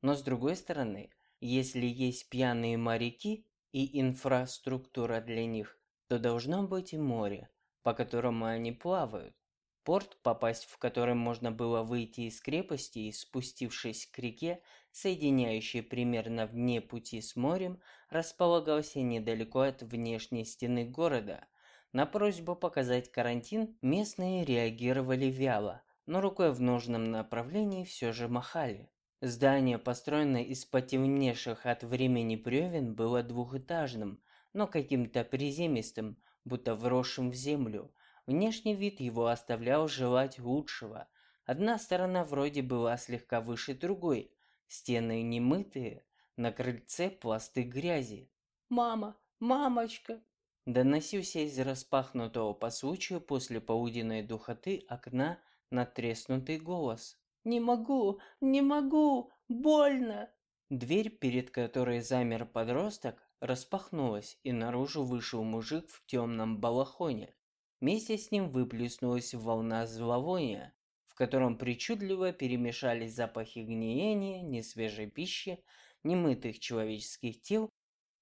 Но с другой стороны, если есть пьяные моряки и инфраструктура для них, то должно быть и море по которому они плавают. Порт, попасть в который можно было выйти из крепости и спустившись к реке, соединяющей примерно вне пути с морем, располагался недалеко от внешней стены города. На просьбу показать карантин местные реагировали вяло, но рукой в нужном направлении все же махали. Здание, построенное из потемневших от времени бревен, было двухэтажным, но каким-то приземистым, будто вросшим в землю. Внешний вид его оставлял желать лучшего. Одна сторона вроде была слегка выше другой, стены немытые, на крыльце пласты грязи. «Мама! Мамочка!» Доносился из распахнутого по случаю после полуденной духоты окна надтреснутый голос. «Не могу! Не могу! Больно!» Дверь, перед которой замер подросток, распахнулась, и наружу вышел мужик в темном балахоне. Вместе с ним выплеснулась волна зловония, в котором причудливо перемешались запахи гниения, несвежей пищи, немытых человеческих тел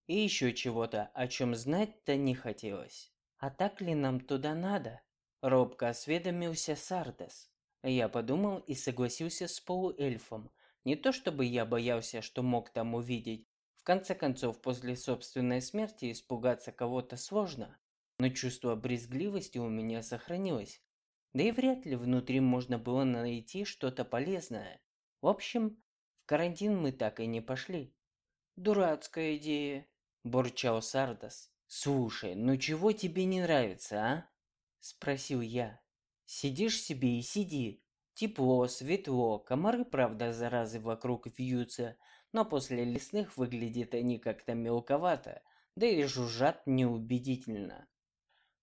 и еще чего-то, о чем знать-то не хотелось. «А так ли нам туда надо?» Робко осведомился Сардес. Я подумал и согласился с полуэльфом. Не то чтобы я боялся, что мог там увидеть. В конце концов, после собственной смерти испугаться кого-то сложно. Но чувство брезгливости у меня сохранилось. Да и вряд ли внутри можно было найти что-то полезное. В общем, в карантин мы так и не пошли. Дурацкая идея, бурчал Сардас. Слушай, ну чего тебе не нравится, а? спросил я. Сидишь себе и сиди. Тепло, светло, комары, правда, заразы вокруг вьются, но после лесных выглядят они как-то мелковато, да и жужжат неубедительно.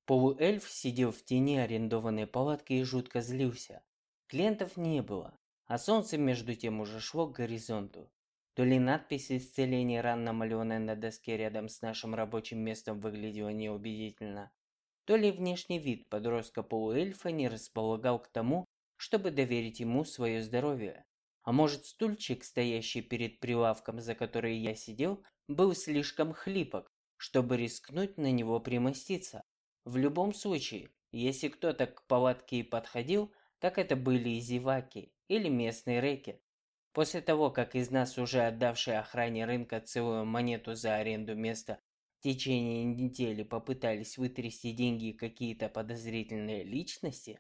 Полуэльф сидел в тени арендованной палатки и жутко злился. Клиентов не было, а солнце между тем уже шло к горизонту. То ли надпись исцеления ран, намалеванная на доске рядом с нашим рабочим местом, выглядела неубедительно, то ли внешний вид подростка-полуэльфа не располагал к тому, чтобы доверить ему свое здоровье. А может, стульчик, стоящий перед прилавком, за который я сидел, был слишком хлипок, чтобы рискнуть на него примоститься. В любом случае, если кто-то к палатке и подходил, так это были и зеваки или местные реки. После того, как из нас уже отдавшие охране рынка целую монету за аренду места в течение недели попытались вытрясти деньги какие-то подозрительные личности,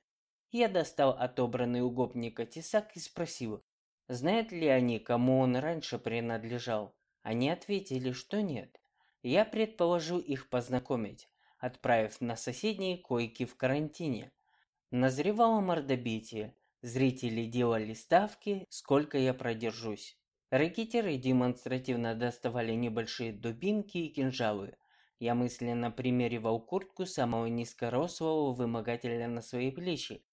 я достал отобранный у гопника тесак и спросил, знают ли они, кому он раньше принадлежал. Они ответили, что нет. Я предположил их познакомить отправив на соседние койки в карантине. Назревало мордобитие. Зрители делали ставки, сколько я продержусь. Рэкетеры демонстративно доставали небольшие дубинки и кинжалы. Я мысленно примеривал куртку самого низкорослого вымогателя на свои плечи.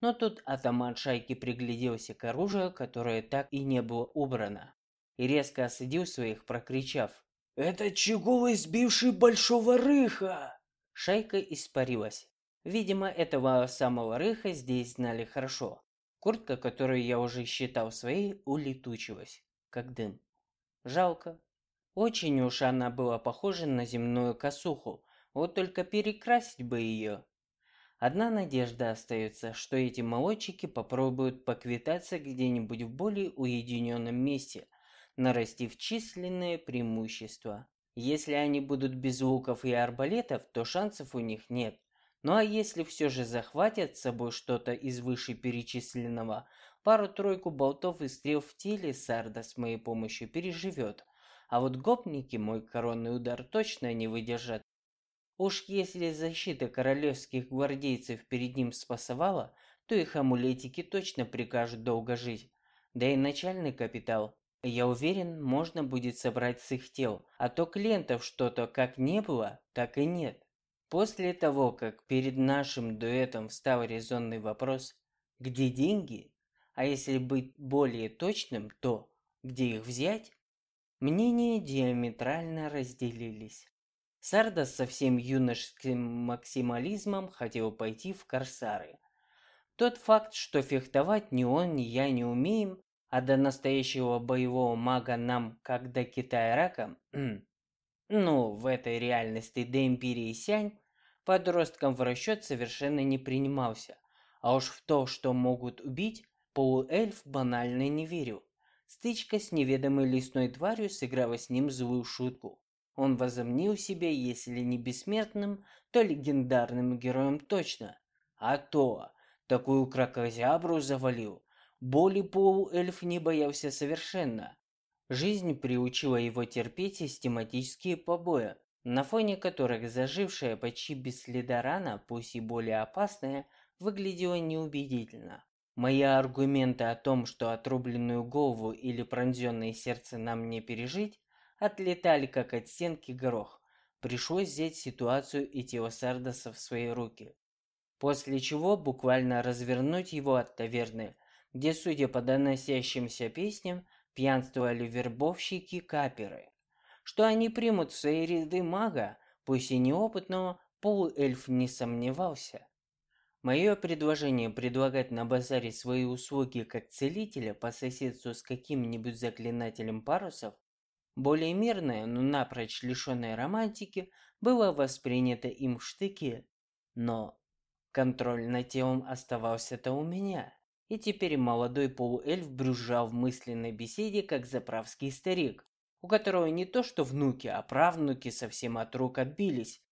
Но тут атаман шайки пригляделся к оружию, которое так и не было убрано. И резко осадил своих, прокричав. «Это чего сбивший большого рыха?» Шайка испарилась. Видимо, этого самого рыха здесь знали хорошо. Куртка, которую я уже считал своей, улетучилась, как дым. Жалко. Очень уж она была похожа на земную косуху, вот только перекрасить бы ее. Одна надежда остается, что эти молодчики попробуют поквитаться где-нибудь в более уединенном месте, нарастив численное преимущество. Если они будут без луков и арбалетов, то шансов у них нет. Ну а если все же захватят с собой что-то из вышеперечисленного, пару-тройку болтов и стрел в теле Сарда с моей помощью переживет. А вот гопники мой коронный удар точно не выдержат. Уж если защита королевских гвардейцев перед ним спасовала, то их амулетики точно прикажут долго жить. Да и начальный капитал я уверен, можно будет собрать с их тел, а то клиентов что-то как не было, так и нет. После того, как перед нашим дуэтом встал резонный вопрос «Где деньги?», а если быть более точным, то «Где их взять?», мнения диаметрально разделились. Сардас со всем юношеским максимализмом хотел пойти в корсары. Тот факт, что фехтовать ни он, ни я не умеем, а до настоящего боевого мага нам, как до Китая рака, ну, в этой реальности до Империи Сянь, подросткам в расчет совершенно не принимался. А уж в то, что могут убить, полуэльф банально не верил. Стычка с неведомой лесной тварью сыграла с ним злую шутку. Он возомнил себя, если не бессмертным, то легендарным героем точно. А то, такую кракозябру завалил, Боли полуэльф не боялся совершенно. Жизнь приучила его терпеть систематические побои, на фоне которых зажившая почти без следа рана, пусть и более опасная, выглядела неубедительно. Мои аргументы о том, что отрубленную голову или пронзенное сердце нам не пережить, отлетали как от стенки горох. Пришлось взять ситуацию и тело Сардоса в свои руки. После чего буквально развернуть его от таверны, где, судя по доносящимся песням, пьянствовали вербовщики-каперы. Что они примут в свои ряды мага, пусть и неопытного, полуэльф не сомневался. Мое предложение предлагать на базаре свои услуги как целителя по соседству с каким-нибудь заклинателем парусов, более мирное, но напрочь лишенное романтики, было воспринято им в штыки. Но контроль над телом оставался-то у меня. И теперь молодой полуэльф брюзжал в мысленной беседе, как заправский старик, у которого не то что внуки, а правнуки совсем от рук отбились.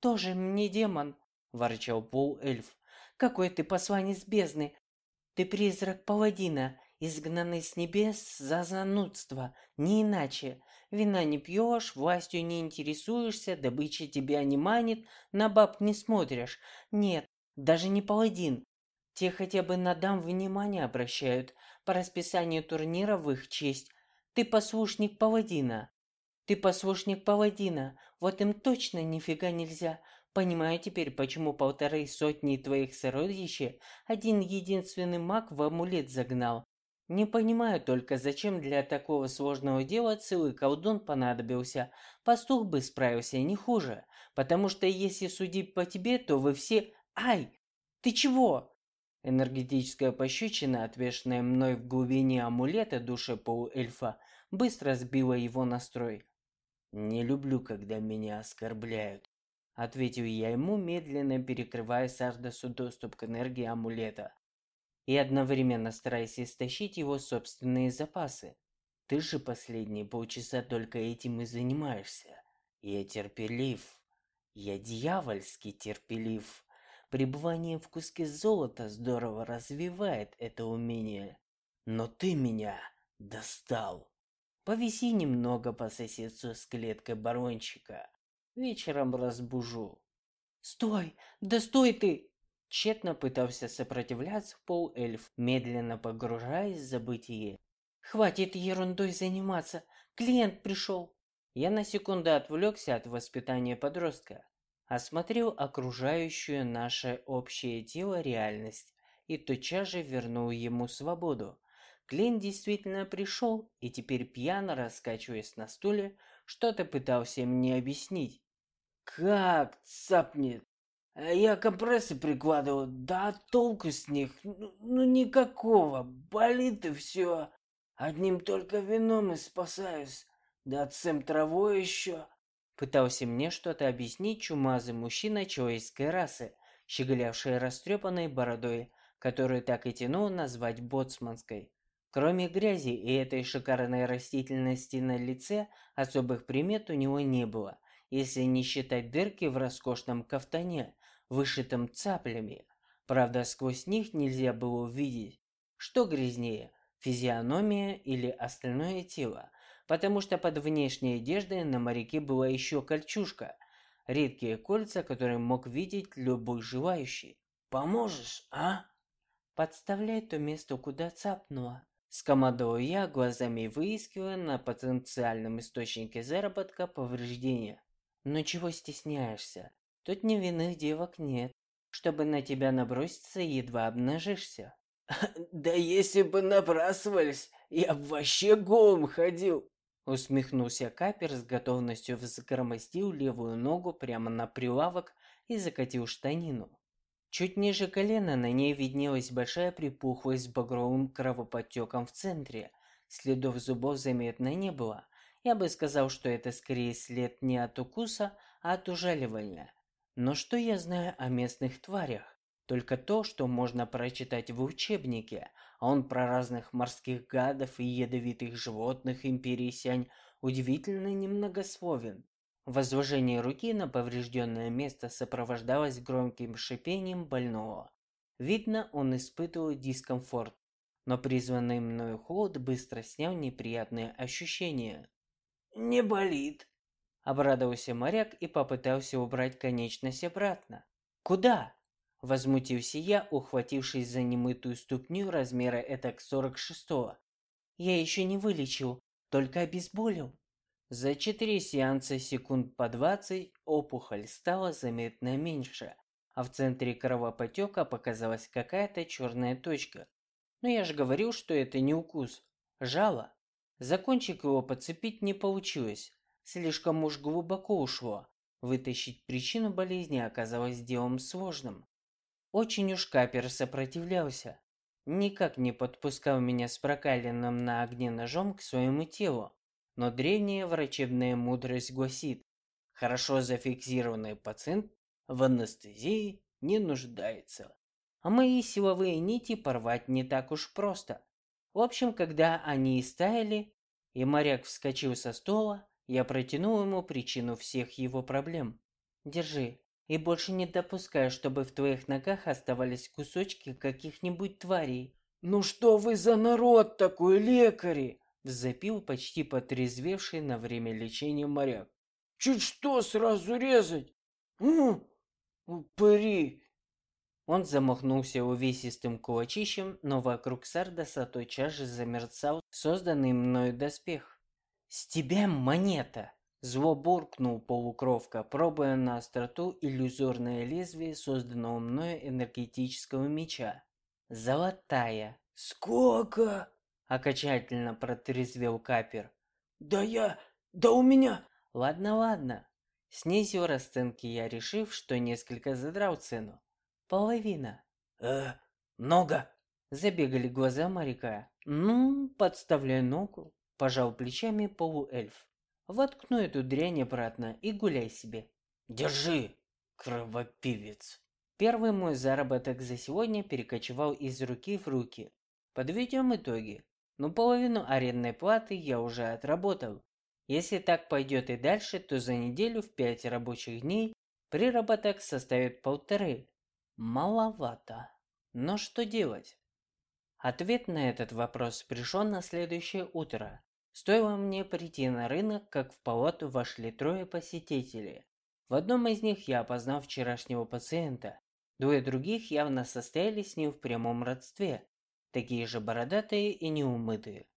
«Тоже мне демон», – ворчал полуэльф. Какой ты посланец бездны! Ты призрак паладина, изгнанный с небес за занудство, не иначе. Вина не пьешь, властью не интересуешься, добыча тебя не манит, на баб не смотришь. Нет, даже не паладин. Те хотя бы на дам внимание обращают по расписанию турнира в их честь. Ты послушник паладина. Ты послушник паладина. Вот им точно нифига нельзя. Понимаю теперь, почему полторы сотни твоих сородичей один единственный маг в амулет загнал. Не понимаю только, зачем для такого сложного дела целый колдун понадобился. Пастух бы справился не хуже, потому что если судить по тебе, то вы все... Ай! Ты чего? Энергетическая пощечина, отвешенная мной в глубине амулета души полуэльфа, быстро сбила его настрой. Не люблю, когда меня оскорбляют ответил я ему, медленно перекрывая Сардасу доступ к энергии амулета и одновременно стараясь истощить его собственные запасы. Ты же последние полчаса только этим и занимаешься. Я терпелив. Я дьявольски терпелив. Пребывание в куске золота здорово развивает это умение. Но ты меня достал. Повиси немного по соседству с клеткой барончика. Вечером разбужу. Стой! Да стой ты! Тщетно пытался сопротивляться полуэльф, медленно погружаясь в забытие. Хватит ерундой заниматься. Клиент пришел. Я на секунду отвлекся от воспитания подростка, осмотрел окружающую наше общее тело реальность и тотчас же вернул ему свободу. Клиент действительно пришел и теперь пьяно раскачиваясь на стуле, что-то пытался мне объяснить. Как цапнет? Я компрессы прикладывал, да толку с них, ну, никакого, болит и все. Одним только вином и спасаюсь, да цем травой еще. Пытался мне что-то объяснить чумазый мужчина человеческой расы, щеголявший растрепанной бородой, которую так и тянуло назвать боцманской. Кроме грязи и этой шикарной растительности на лице, особых примет у него не было – если не считать дырки в роскошном кафтане, вышитом цаплями. Правда, сквозь них нельзя было увидеть, что грязнее, физиономия или остальное тело, потому что под внешней одеждой на моряке была еще кольчужка, редкие кольца, которые мог видеть любой желающий. «Поможешь, а?» «Подставляй то место, куда цапнула», — скомандовал я, глазами выискивая на потенциальном источнике заработка повреждения. Ну чего стесняешься? Тут невинных девок нет, чтобы на тебя наброситься, едва обнажишься. Да если бы набрасывались, я бы вообще голым ходил. Усмехнулся Капер с готовностью взгромостил левую ногу прямо на прилавок и закатил штанину. Чуть ниже колена на ней виднелась большая припухлость с багровым кровоподтеком в центре. Следов зубов заметно не было, я бы сказал, что это скорее след не от укуса, а от ужаливания. Но что я знаю о местных тварях? Только то, что можно прочитать в учебнике, а он про разных морских гадов и ядовитых животных империи Сянь удивительно немногословен. Возложение руки на поврежденное место сопровождалось громким шипением больного. Видно, он испытывал дискомфорт, но призванный мною холод быстро снял неприятные ощущения не болит. Обрадовался моряк и попытался убрать конечность обратно. Куда? Возмутился я, ухватившись за немытую ступню размера этак 46-го. Я еще не вылечил, только обезболил. За четыре сеанса секунд по 20 опухоль стала заметно меньше, а в центре кровопотека показалась какая-то черная точка. Но я же говорил, что это не укус, жало. Закончик его подцепить не получилось, слишком уж глубоко ушло. Вытащить причину болезни оказалось делом сложным. Очень уж Капер сопротивлялся. Никак не подпускал меня с прокаленным на огне ножом к своему телу. Но древняя врачебная мудрость гласит, хорошо зафиксированный пациент в анестезии не нуждается. А мои силовые нити порвать не так уж просто. В общем, когда они истаяли, и моряк вскочил со стола, я протянул ему причину всех его проблем. Держи, и больше не допускай, чтобы в твоих ногах оставались кусочки каких-нибудь тварей. Ну что вы за народ такой, лекари? Запил почти потрезвевший на время лечения моряк. Чуть что сразу резать. У, упыри. Он замахнулся увесистым кулачищем, но вокруг Сардаса тотчас же замерцал созданный мною доспех. «С тебя монета!» Зло буркнул полукровка, пробуя на остроту иллюзорное лезвие созданного мною энергетического меча. «Золотая!» «Сколько?» – окончательно протрезвел Капер. «Да я... да у меня...» «Ладно, ладно». Снизил расценки я, решив, что несколько задрал цену. Половина. Э, много. Забегали глаза моряка. Ну, подставляй ногу. Пожал плечами полуэльф. Воткну эту дрянь обратно и гуляй себе. Держи, кровопивец. Первый мой заработок за сегодня перекочевал из руки в руки. Подведем итоги. Но половину арендной платы я уже отработал. Если так пойдет и дальше, то за неделю в пять рабочих дней приработок составит полторы. Маловато. Но что делать? Ответ на этот вопрос пришел на следующее утро. Стоило мне прийти на рынок, как в палату вошли трое посетителей. В одном из них я опознал вчерашнего пациента. Двое других явно состояли с ним в прямом родстве. Такие же бородатые и неумытые.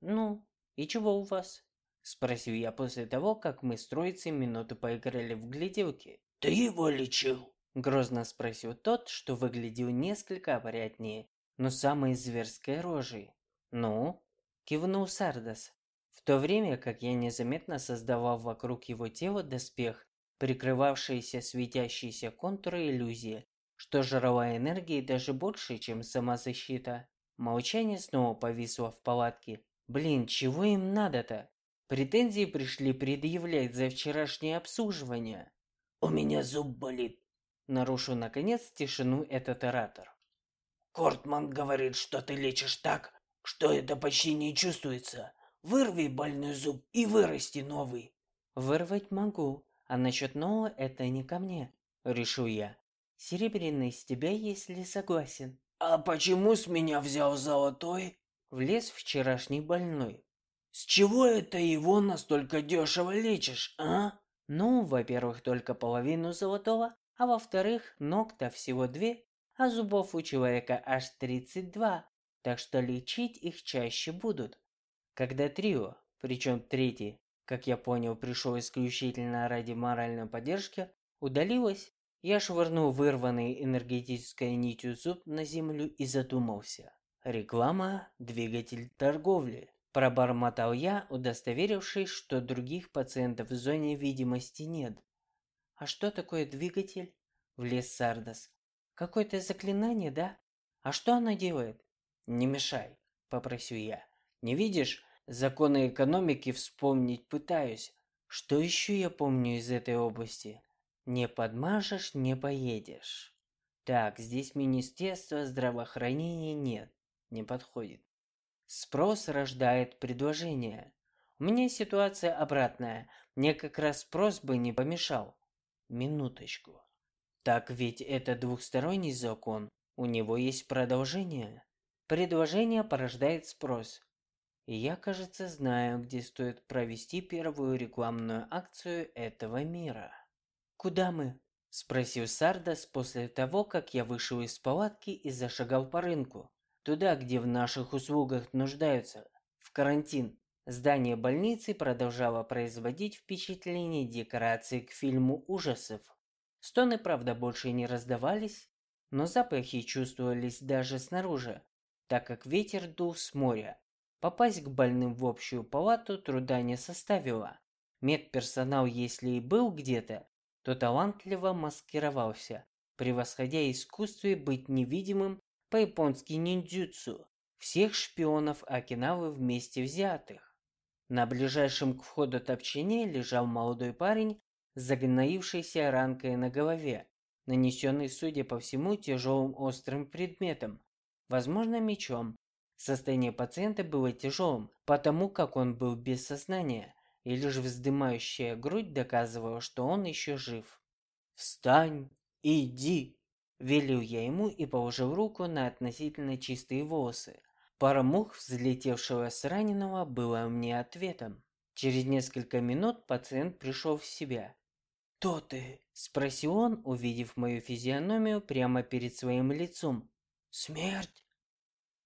«Ну, и чего у вас?» Спросил я после того, как мы с троицей минуту поиграли в гляделки. «Ты его лечил?» Грозно спросил тот, что выглядел несколько опрятнее, но самой зверской рожей. «Ну?» – кивнул Сардас, в то время как я незаметно создавал вокруг его тела доспех, прикрывавшийся светящиеся контуры иллюзии, что жрала энергии даже больше, чем сама защита. Молчание снова повисло в палатке. Блин, чего им надо-то? Претензии пришли предъявлять за вчерашнее обслуживание. «У меня зуб болит», Нарушу, наконец, тишину этот оратор. Кортман говорит, что ты лечишь так, что это почти не чувствуется. Вырви больной зуб и вырасти новый. Вырвать могу, а насчет нового это не ко мне, решу я. Серебряный с тебя, если согласен. А почему с меня взял золотой? Влез вчерашний больной. С чего это его настолько дешево лечишь, а? Ну, во-первых, только половину золотого, а во-вторых, ног-то всего две, а зубов у человека аж 32, так что лечить их чаще будут. Когда трио, причем третий, как я понял, пришел исключительно ради моральной поддержки, удалилось, я швырнул вырванный энергетической нитью зуб на землю и задумался. Реклама – двигатель торговли. Пробормотал я, удостоверившись, что других пациентов в зоне видимости нет. «А что такое двигатель?» – влез Сардас. «Какое-то заклинание, да? А что она делает?» «Не мешай», – попросил я. «Не видишь? Законы экономики вспомнить пытаюсь. Что еще я помню из этой области? Не подмажешь, не поедешь. Так, здесь Министерства здравоохранения нет, не подходит. Спрос рождает предложение. У меня ситуация обратная. Мне как раз спрос бы не помешал. Минуточку. Так ведь это двухсторонний закон. У него есть продолжение. Предложение порождает спрос. Я, кажется, знаю, где стоит провести первую рекламную акцию этого мира. Куда мы? спросил Сардас после того, как я вышел из палатки и зашагал по рынку, туда, где в наших услугах нуждаются, в карантин. Здание больницы продолжало производить впечатление декорации к фильму ужасов. Стоны, правда, больше не раздавались, но запахи чувствовались даже снаружи, так как ветер дул с моря. Попасть к больным в общую палату труда не составило. Медперсонал, если и был где-то, то талантливо маскировался, превосходя искусстве быть невидимым по-японски ниндзюцу всех шпионов Окинавы вместе взятых. На ближайшем к входу топчине лежал молодой парень с загноившейся ранкой на голове, нанесенной, судя по всему, тяжелым острым предметом, возможно, мечом. Состояние пациента было тяжелым, потому как он был без сознания, и лишь вздымающая грудь доказывала, что он еще жив. «Встань, иди!» Велел я ему и положил руку на относительно чистые волосы. Пара мух, взлетевшего с раненого, была мне ответом. Через несколько минут пациент пришел в себя. «Кто ты?» – спросил он, увидев мою физиономию прямо перед своим лицом. «Смерть?»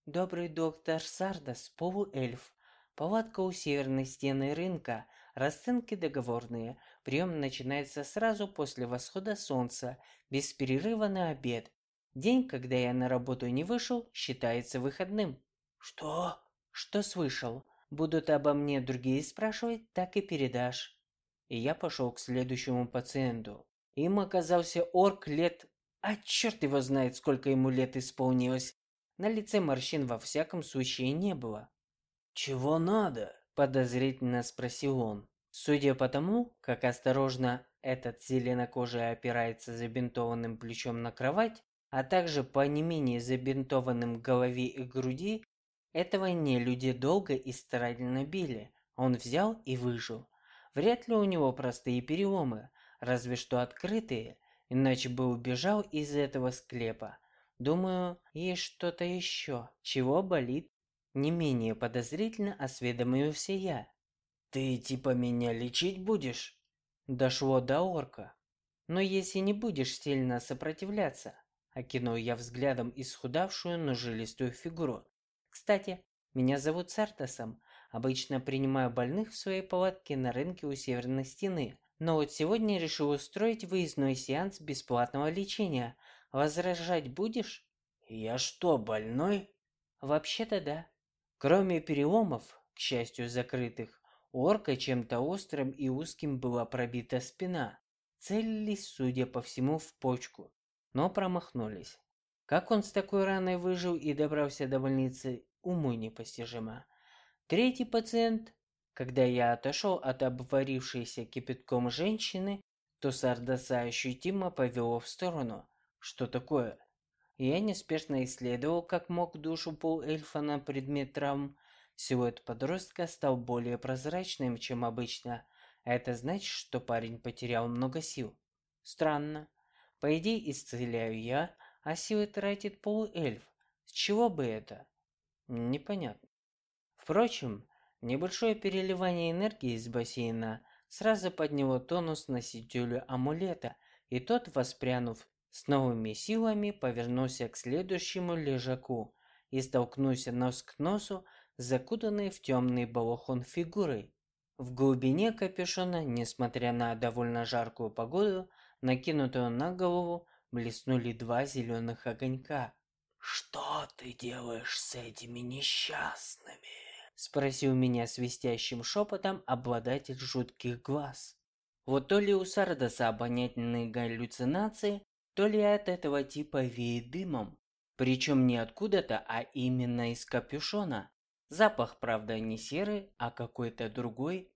Добрый доктор Сардас, полуэльф. Палатка у северной стены рынка. Расценки договорные. Прием начинается сразу после восхода солнца, без перерыва на обед. День, когда я на работу не вышел, считается выходным. Что? Что слышал? Будут обо мне другие спрашивать, так и передашь и я пошел к следующему пациенту. Им оказался орк лет... А черт его знает, сколько ему лет исполнилось. На лице морщин во всяком случае не было. «Чего надо?» – подозрительно спросил он. Судя по тому, как осторожно этот зеленокожий опирается забинтованным плечом на кровать, а также по не менее забинтованным голове и груди, этого не люди долго и старательно били. Он взял и выжил. Вряд ли у него простые переломы, разве что открытые, иначе бы убежал из этого склепа. Думаю, есть что-то еще. Чего болит? Не менее подозрительно осведомился я. Ты типа меня лечить будешь? Дошло до орка. Но если не будешь сильно сопротивляться, окинул я взглядом исхудавшую, но жилистую фигуру. Кстати, меня зовут Сартасом, Обычно принимаю больных в своей палатке на рынке у северной стены. Но вот сегодня решил устроить выездной сеанс бесплатного лечения. Возражать будешь? Я что, больной? Вообще-то да. Кроме переломов, к счастью закрытых, у орка чем-то острым и узким была пробита спина. Целились, судя по всему, в почку, но промахнулись. Как он с такой раной выжил и добрался до больницы, уму непостижимо. Третий пациент, когда я отошел от обварившейся кипятком женщины, то Сардаса ощутимо повело в сторону. Что такое? Я неспешно исследовал, как мог, душу полуэльфа на предмет травм. Силуэт подростка стал более прозрачным, чем обычно. Это значит, что парень потерял много сил. Странно. По идее, исцеляю я, а силы тратит полуэльф. С чего бы это? Непонятно. Впрочем, небольшое переливание энергии из бассейна сразу подняло тонус носителю амулета, и тот, воспрянув с новыми силами, повернулся к следующему лежаку и столкнулся нос к носу с закутанной в темный балахон фигурой. В глубине капюшона, несмотря на довольно жаркую погоду, накинутую на голову, блеснули два зеленых огонька. «Что ты делаешь с этими несчастными?» Спросил меня свистящим шепотом обладатель жутких глаз. Вот то ли у Сардаса обонятельные галлюцинации, то ли от этого типа веет дымом. Причем не откуда-то, а именно из капюшона. Запах, правда, не серый, а какой-то другой.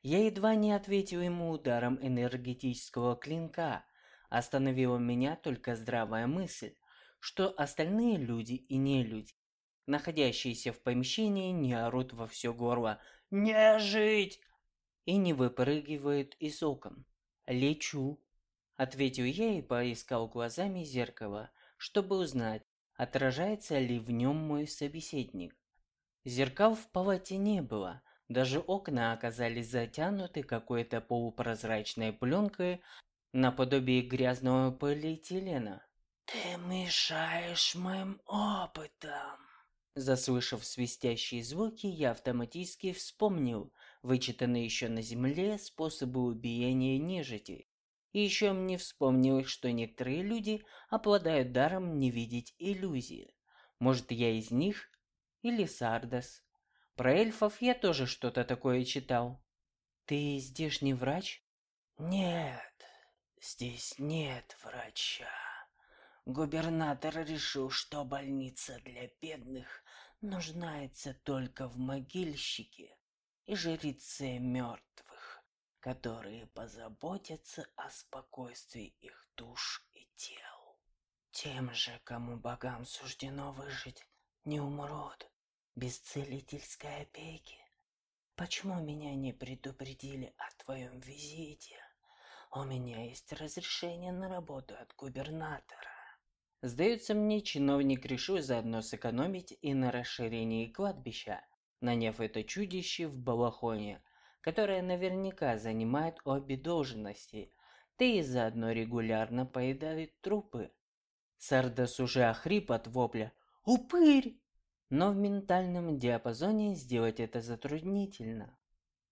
Я едва не ответил ему ударом энергетического клинка. Остановила меня только здравая мысль, что остальные люди и не люди находящиеся в помещении, не орут во все горло «Не жить!» и не выпрыгивают из окон. «Лечу», — ответил я и поискал глазами зеркало, чтобы узнать, отражается ли в нем мой собеседник. Зеркал в палате не было, даже окна оказались затянуты какой-то полупрозрачной пленкой наподобие грязного полиэтилена. «Ты мешаешь моим опытам», Заслышав свистящие звуки, я автоматически вспомнил вычитанные еще на земле способы убиения нежити. И еще мне вспомнилось, что некоторые люди обладают даром не видеть иллюзии. Может, я из них? Или Сардас? Про эльфов я тоже что-то такое читал. Ты здешний врач? Нет, здесь нет врача. Губернатор решил, что больница для бедных нуждается только в могильщике и жреце мертвых, которые позаботятся о спокойствии их душ и тел. Тем же, кому богам суждено выжить, не умрут без целительской опеки. Почему меня не предупредили о твоем визите? У меня есть разрешение на работу от губернатора. Сдается мне, чиновник решил заодно сэкономить и на расширении кладбища, наняв это чудище в балахоне, которое наверняка занимает обе должности, да и заодно регулярно поедает трупы. Сардас уже охрип от вопля «Упырь!», но в ментальном диапазоне сделать это затруднительно.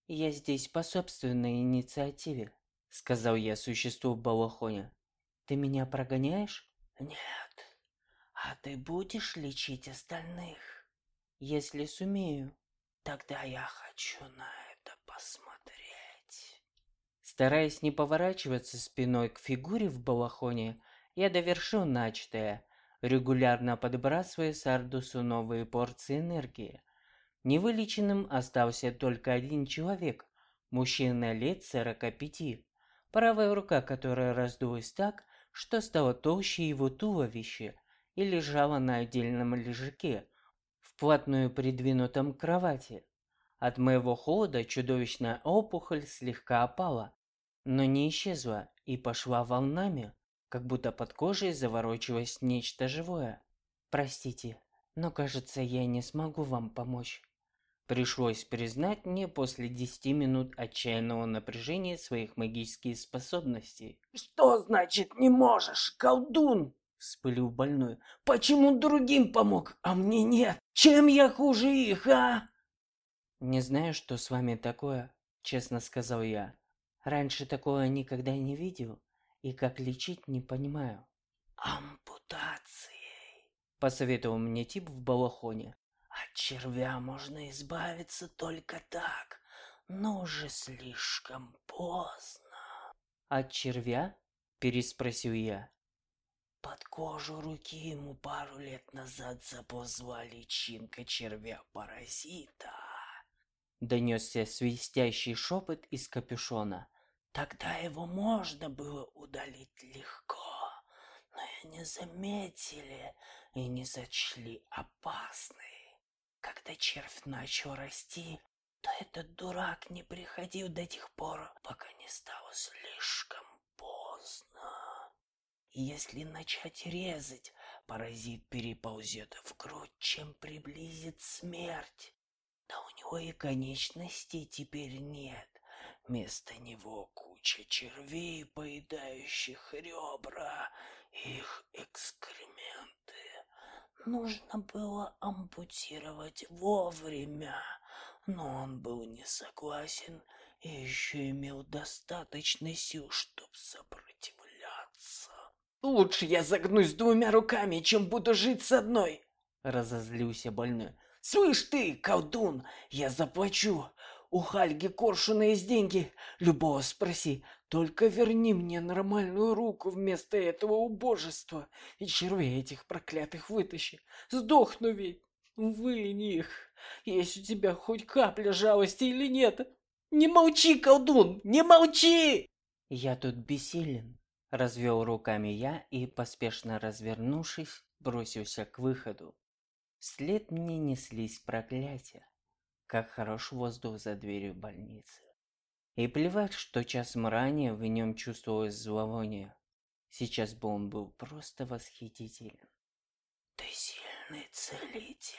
«Я здесь по собственной инициативе», — сказал я существу в балахоне. «Ты меня прогоняешь?» Нет. А ты будешь лечить остальных? Если сумею. Тогда я хочу на посмотреть. Стараясь не поворачиваться спиной к фигуре в балахоне, я довершил начатое, регулярно подбрасывая Сардусу новые порции энергии. Невылеченным остался только один человек, мужчина лет 45, правая рука которая раздулась так, что стало толще его туловища и лежала на отдельном лежаке, вплотную придвинутом к кровати. От моего холода чудовищная опухоль слегка опала, но не исчезла и пошла волнами, как будто под кожей заворочилось нечто живое. Простите, но кажется, я не смогу вам помочь. Пришлось признать мне после 10 минут отчаянного напряжения своих магических способностей. «Что значит не можешь, колдун?» – вспылил больной. «Почему другим помог, а мне нет? Чем я хуже их, а?» «Не знаю, что с вами такое», – честно сказал я. «Раньше такого никогда не видел, и как лечить не понимаю». «Ампутацией», – посоветовал мне тип в балахоне. От червя можно избавиться только так, но уже слишком поздно. От червя? Переспросил я. Под кожу руки ему пару лет назад заползла личинка червя-паразита. Донесся свистящий шепот из капюшона. Тогда его можно было удалить легко, но и не заметили и не сочли опасной. Когда червь начал расти, то этот дурак не приходил до тех пор, пока не стало слишком поздно. Если начать резать, паразит переползет в грудь, чем приблизит смерть. Него и конечностей теперь нет. Вместо него куча червей, поедающих ребра, их экскремент. Нужно было ампутировать вовремя, но он был не согласен и еще имел достаточно сил, чтобы сопротивляться. «Лучше я загнусь двумя руками, чем буду жить с одной!» Разозлился больной. «Слышь ты, колдун, я заплачу! У Хальги Коршуна есть деньги, любого спроси, только верни мне нормальную руку вместо этого убожества и червей этих проклятых вытащи. Сдохну ведь. Вылени их. Есть у тебя хоть капля жалости или нет? Не молчи, колдун, не молчи! Я тут бессилен. Развел руками я и, поспешно развернувшись, бросился к выходу. Вслед мне неслись проклятия. Как хорош воздух за дверью больницы. И плевать, что часом ранее в нем чувствовалось зловоние. Сейчас бы он был просто восхитителен. Ты сильный целитель.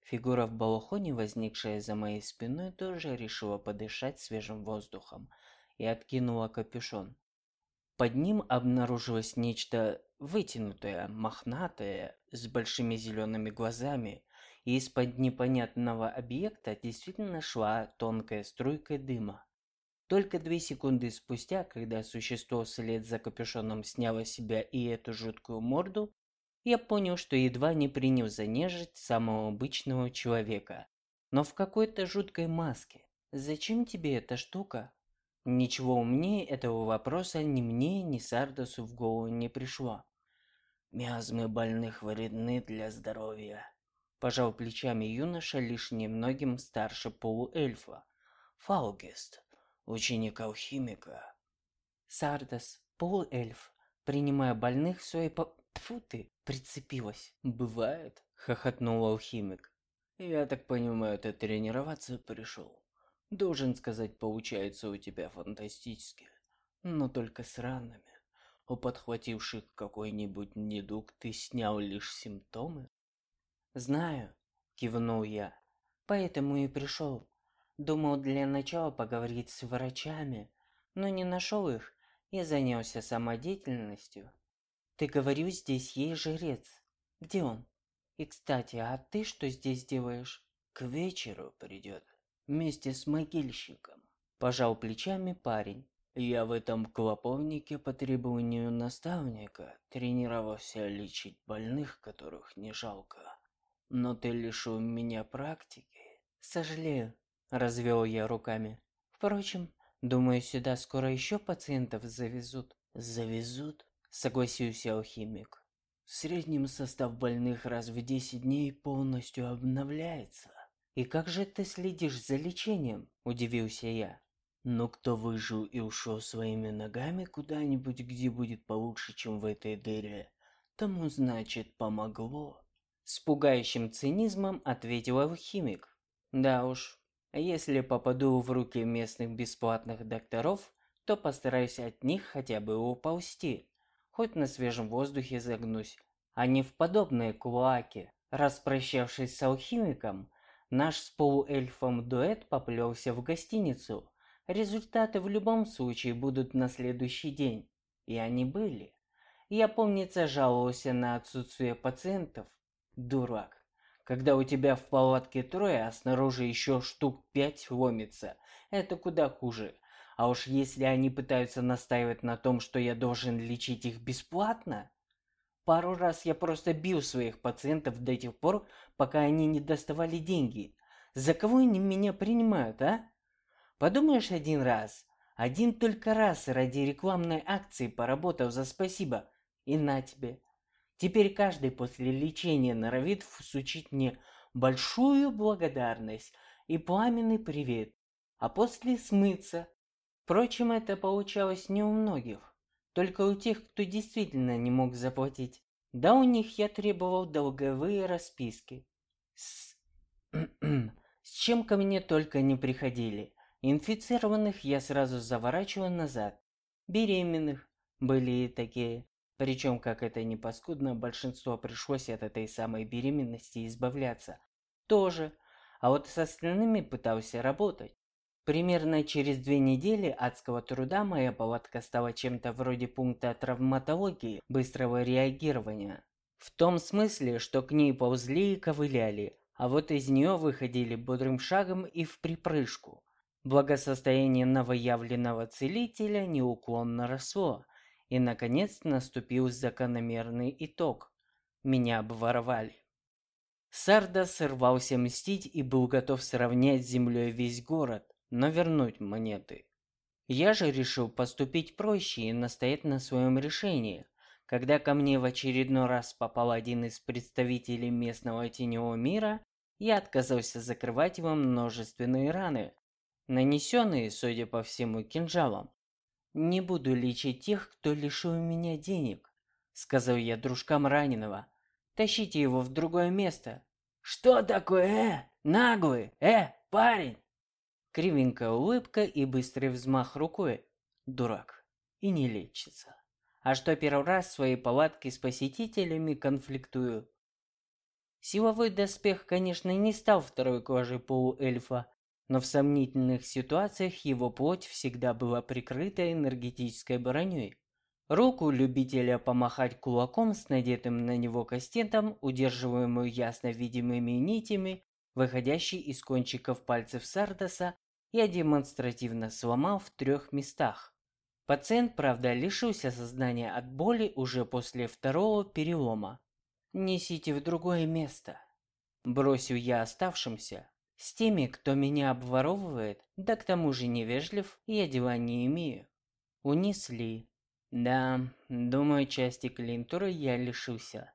Фигура в балахоне, возникшая за моей спиной, тоже решила подышать свежим воздухом и откинула капюшон. Под ним обнаружилось нечто вытянутое, мохнатое, с большими зелеными глазами, и из-под непонятного объекта действительно шла тонкая струйка дыма. Только две секунды спустя, когда существо вслед за капюшоном сняло себя и эту жуткую морду, я понял, что едва не принял за нежить самого обычного человека, но в какой-то жуткой маске. Зачем тебе эта штука? Ничего умнее этого вопроса ни мне, ни Сардосу в голову не пришло. Миазмы больных вредны для здоровья. Пожал плечами юноша, лишь немногим старше полуэльфа. Фаугест, ученик алхимика. Сардас, полуэльф, принимая больных в свои по... Тьфу ты, прицепилась. Бывает, хохотнул алхимик. Я так понимаю, ты тренироваться пришел. Должен сказать, получается у тебя фантастически. Но только с ранами. У подхвативших какой-нибудь недуг ты снял лишь симптомы? Знаю, кивнул я. Поэтому и пришел. Думал для начала поговорить с врачами, но не нашел их и занялся самодеятельностью. Ты говорил, здесь есть жрец. Где он? И, кстати, а ты что здесь делаешь? К вечеру придет, вместе с могильщиком. Пожал плечами парень. Я в этом клоповнике по требованию наставника тренировался лечить больных, которых не жалко. Но ты лишил меня практики. Сожалею, развел я руками. Впрочем, думаю, сюда скоро еще пациентов завезут. Завезут? Согласился алхимик. В среднем состав больных раз в 10 дней полностью обновляется. И как же ты следишь за лечением? Удивился я. Но кто выжил и ушел своими ногами куда-нибудь, где будет получше, чем в этой дыре, тому, значит, помогло. С пугающим цинизмом ответил алхимик. Да уж, если попаду в руки местных бесплатных докторов, то постараюсь от них хотя бы уползти. Хоть на свежем воздухе загнусь, а не в подобные кулаки. Распрощавшись с алхимиком, наш с полуэльфом дуэт поплелся в гостиницу. Результаты в любом случае будут на следующий день. И они были. Я, помнится, жаловался на отсутствие пациентов, Дурак. Когда у тебя в палатке трое, а снаружи еще штук пять ломится, это куда хуже. А уж если они пытаются настаивать на том, что я должен лечить их бесплатно... Пару раз я просто бил своих пациентов до тех пор, пока они не доставали деньги. За кого они меня принимают, а? Подумаешь один раз, один только раз ради рекламной акции поработал за спасибо, и на тебе. Теперь каждый после лечения норовит всучить мне большую благодарность и пламенный привет, а после смыться. Впрочем, это получалось не у многих, только у тех, кто действительно не мог заплатить. Да у них я требовал долговые расписки. С, С чем ко мне только не приходили. Инфицированных я сразу заворачивал назад. Беременных были и такие. Причем, как это не паскудно, большинство пришлось от этой самой беременности избавляться. Тоже. А вот с остальными пытался работать. Примерно через две недели адского труда моя палатка стала чем-то вроде пункта травматологии быстрого реагирования. В том смысле, что к ней ползли и ковыляли, а вот из нее выходили бодрым шагом и в припрыжку. Благосостояние новоявленного целителя неуклонно росло, и, наконец, наступил закономерный итог. Меня обворовали. Сарда сорвался мстить и был готов сравнять с землей весь город, но вернуть монеты. Я же решил поступить проще и настоять на своем решении. Когда ко мне в очередной раз попал один из представителей местного теневого мира, я отказался закрывать его множественные раны, нанесенные, судя по всему, кинжалом. «Не буду лечить тех, кто лишил меня денег», — сказал я дружкам раненого. «Тащите его в другое место». «Что такое, э? Наглый, э, парень?» Кривенькая улыбка и быстрый взмах рукой. Дурак. И не лечится. А что первый раз в своей палатке с посетителями конфликтую? Силовой доспех, конечно, не стал второй кожей полуэльфа, но в сомнительных ситуациях его плоть всегда была прикрыта энергетической броней. Руку любителя помахать кулаком с надетым на него кастетом, удерживаемую ясно видимыми нитями, выходящей из кончиков пальцев Сардоса, я демонстративно сломал в трех местах. Пациент, правда, лишился сознания от боли уже после второго перелома. «Несите в другое место», – бросил я оставшимся, с теми, кто меня обворовывает, да к тому же невежлив, я дела не имею. Унесли. Да, думаю, части клиентуры я лишился.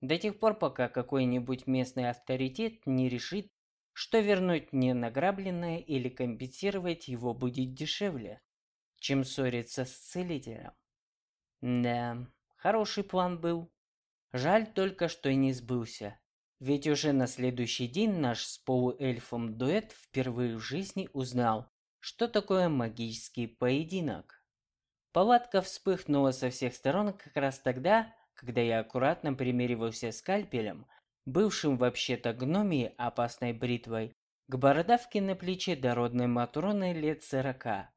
До тех пор, пока какой-нибудь местный авторитет не решит, что вернуть мне награбленное или компенсировать его будет дешевле, чем ссориться с целителем. Да, хороший план был. Жаль только, что и не сбылся. Ведь уже на следующий день наш с полуэльфом дуэт впервые в жизни узнал, что такое магический поединок. Палатка вспыхнула со всех сторон как раз тогда, когда я аккуратно примеривался скальпелем, бывшим вообще-то гномией опасной бритвой, к бородавке на плече дородной Матроны лет сорока.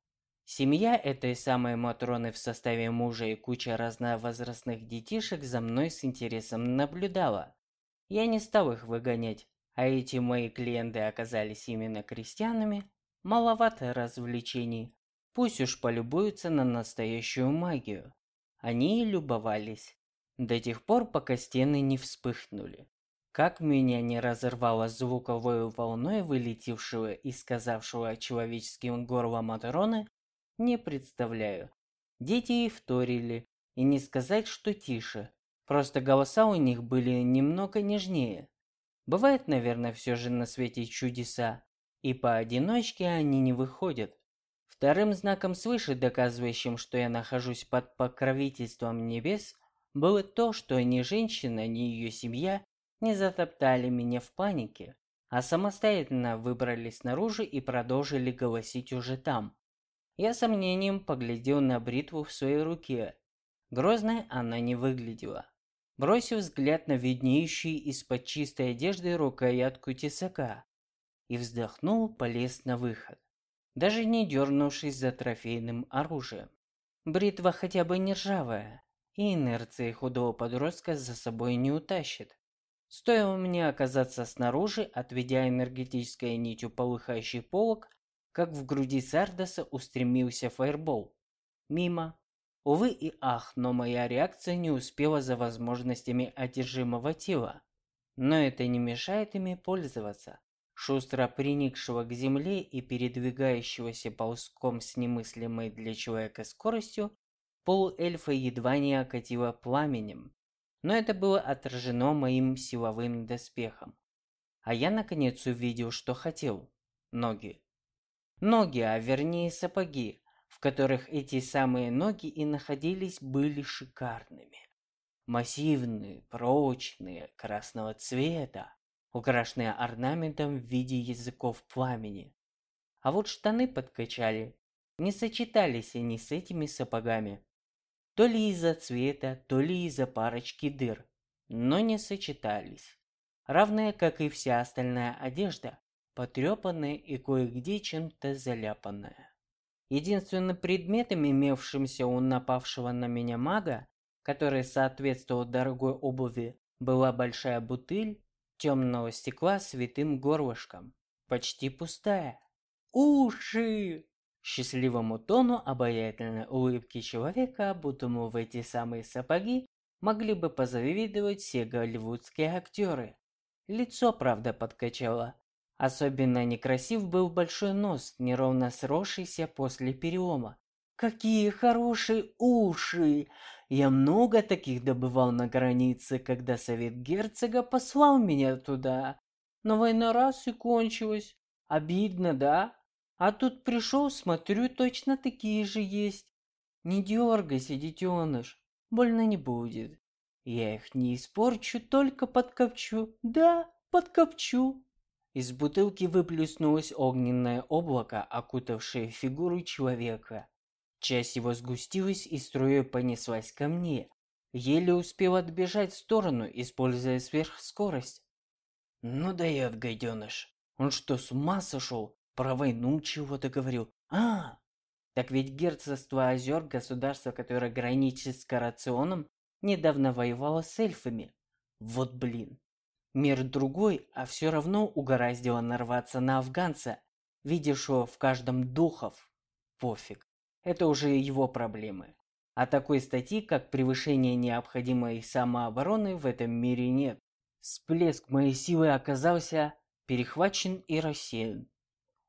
Семья этой самой Матроны в составе мужа и куча разновозрастных детишек за мной с интересом наблюдала. Я не стал их выгонять, а эти мои клиенты оказались именно крестьянами, маловато развлечений. Пусть уж полюбуются на настоящую магию. Они и любовались. До тех пор, пока стены не вспыхнули. Как меня не разорвало звуковой волной вылетевшего и сказавшего человеческим горлом Матроны, не представляю. Дети и вторили, и не сказать, что тише. Просто голоса у них были немного нежнее. Бывает, наверное, все же на свете чудеса, и поодиночке они не выходят. Вторым знаком свыше, доказывающим, что я нахожусь под покровительством небес, было то, что ни женщина, ни ее семья не затоптали меня в панике, а самостоятельно выбрались наружу и продолжили голосить уже там. Я сомнением поглядел на бритву в своей руке. Грозной она не выглядела. Бросив взгляд на виднеющий из-под чистой одежды рукоятку тесака и вздохнул, полез на выход, даже не дернувшись за трофейным оружием. Бритва хотя бы не ржавая, и инерции худого подростка за собой не утащит. Стоило мне оказаться снаружи, отведя энергетической нитью полыхающий полок, как в груди Сардаса устремился фаербол. Мимо. Увы и ах, но моя реакция не успела за возможностями одержимого тела. Но это не мешает ими пользоваться. Шустро приникшего к земле и передвигающегося ползком с немыслимой для человека скоростью, полуэльфа едва не окатило пламенем. Но это было отражено моим силовым доспехом. А я наконец увидел, что хотел. Ноги. Ноги, а вернее сапоги, в которых эти самые ноги и находились, были шикарными. Массивные, прочные, красного цвета, украшенные орнаментом в виде языков пламени. А вот штаны подкачали. Не сочетались они с этими сапогами. То ли из-за цвета, то ли из-за парочки дыр. Но не сочетались. Равные, как и вся остальная одежда, потрепанная и кое-где чем-то заляпанная. Единственным предметом, имевшимся у напавшего на меня мага, который соответствовал дорогой обуви, была большая бутыль темного стекла с витым горлышком, почти пустая. Уши! Счастливому тону обаятельной улыбки человека, будто в эти самые сапоги могли бы позавидовать все голливудские актеры. Лицо, правда, подкачало, Особенно некрасив был большой нос, неровно сросшийся после перелома. Какие хорошие уши! Я много таких добывал на границе, когда совет герцога послал меня туда. Но война раз и кончилась. Обидно, да? А тут пришел, смотрю, точно такие же есть. Не дергайся, детеныш, больно не будет. Я их не испорчу, только подкопчу. Да, подкопчу. Из бутылки выплеснулось огненное облако, окутавшее фигуру человека. Часть его сгустилась и струей понеслась ко мне. Еле успел отбежать в сторону, используя сверхскорость. Ну дает, гаденыш. Он что, с ума сошел? Про войну чего-то говорил. А, так ведь герцогство озер, государство, которое граничит с Карационом, недавно воевало с эльфами. Вот блин. Мир другой, а все равно угораздило нарваться на афганца, видевшего в каждом духов. Пофиг. Это уже его проблемы. А такой статьи, как превышение необходимой самообороны, в этом мире нет. Всплеск моей силы оказался перехвачен и рассеян.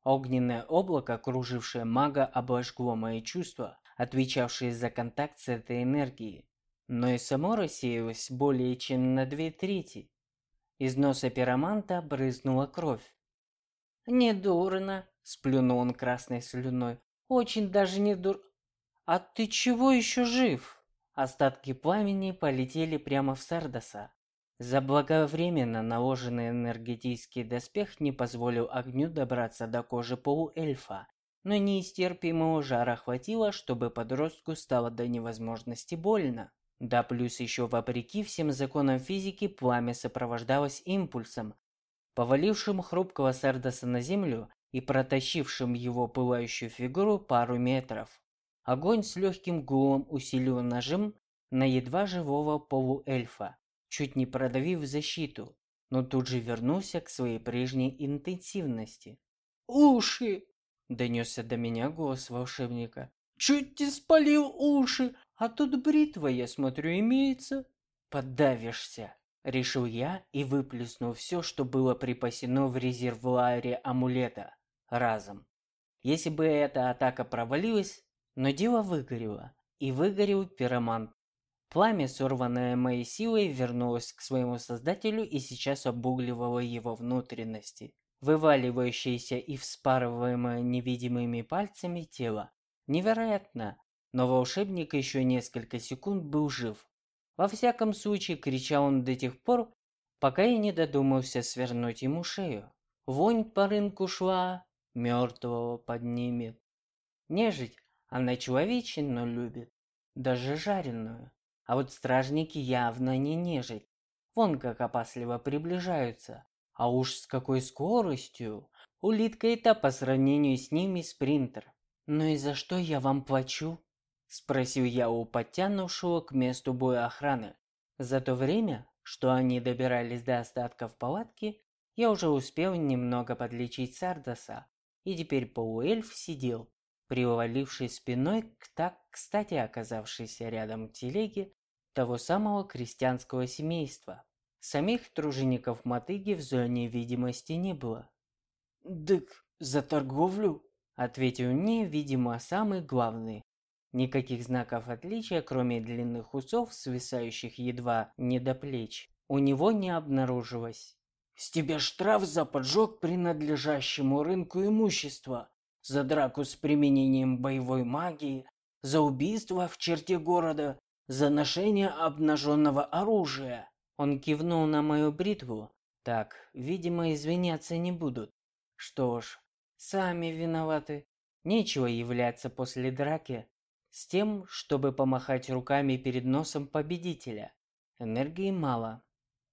Огненное облако, кружившее мага, обожгло мои чувства, отвечавшие за контакт с этой энергией. Но и само рассеялось более чем на две трети. Из носа пироманта брызнула кровь. «Недурно», — сплюнул он красной слюной. «Очень даже не дур...» «А ты чего еще жив?» Остатки пламени полетели прямо в Сардоса. Заблаговременно наложенный энергетический доспех не позволил огню добраться до кожи полуэльфа, но неистерпимого жара хватило, чтобы подростку стало до невозможности больно. Да плюс еще вопреки всем законам физики пламя сопровождалось импульсом, повалившим хрупкого Сардоса на землю и протащившим его пылающую фигуру пару метров. Огонь с легким гулом усилил нажим на едва живого полуэльфа, чуть не продавив защиту, но тут же вернулся к своей прежней интенсивности. «Уши!» – донесся до меня голос волшебника. «Чуть не спалил уши, а тут бритва, я смотрю, имеется». «Подавишься!» – решил я и выплеснул все, что было припасено в резервуаре амулета, разом. Если бы эта атака провалилась, но дело выгорело, и выгорел пиромант Пламя, сорванное моей силой, вернулось к своему создателю и сейчас обугливало его внутренности, вываливающееся и вспарываемое невидимыми пальцами тело. Невероятно, но волшебник еще несколько секунд был жив. Во всяком случае, кричал он до тех пор, пока я не додумался свернуть ему шею. Вонь по рынку шла, мертвого поднимет. Нежить, она человечину любит, даже жареную. А вот стражники явно не нежить. Вон как опасливо приближаются. А уж с какой скоростью. Улитка это по сравнению с ними спринтер. «Ну и за что я вам плачу?» Спросил я у подтянувшего к месту боя охраны. За то время, что они добирались до остатков палатки, я уже успел немного подлечить Сардоса, и теперь полуэльф сидел, привалившись спиной к так кстати оказавшейся рядом телеге того самого крестьянского семейства. Самих тружеников мотыги в зоне видимости не было. «Дык, за торговлю?» – ответил мне, видимо, самый главный. Никаких знаков отличия, кроме длинных усов, свисающих едва не до плеч, у него не обнаружилось. «С тебя штраф за поджог принадлежащему рынку имущества за драку с применением боевой магии, за убийство в черте города, за ношение обнаженного оружия. Он кивнул на мою бритву. Так, видимо, извиняться не будут. Что ж, сами виноваты. Нечего являться после драки с тем, чтобы помахать руками перед носом победителя. Энергии мало.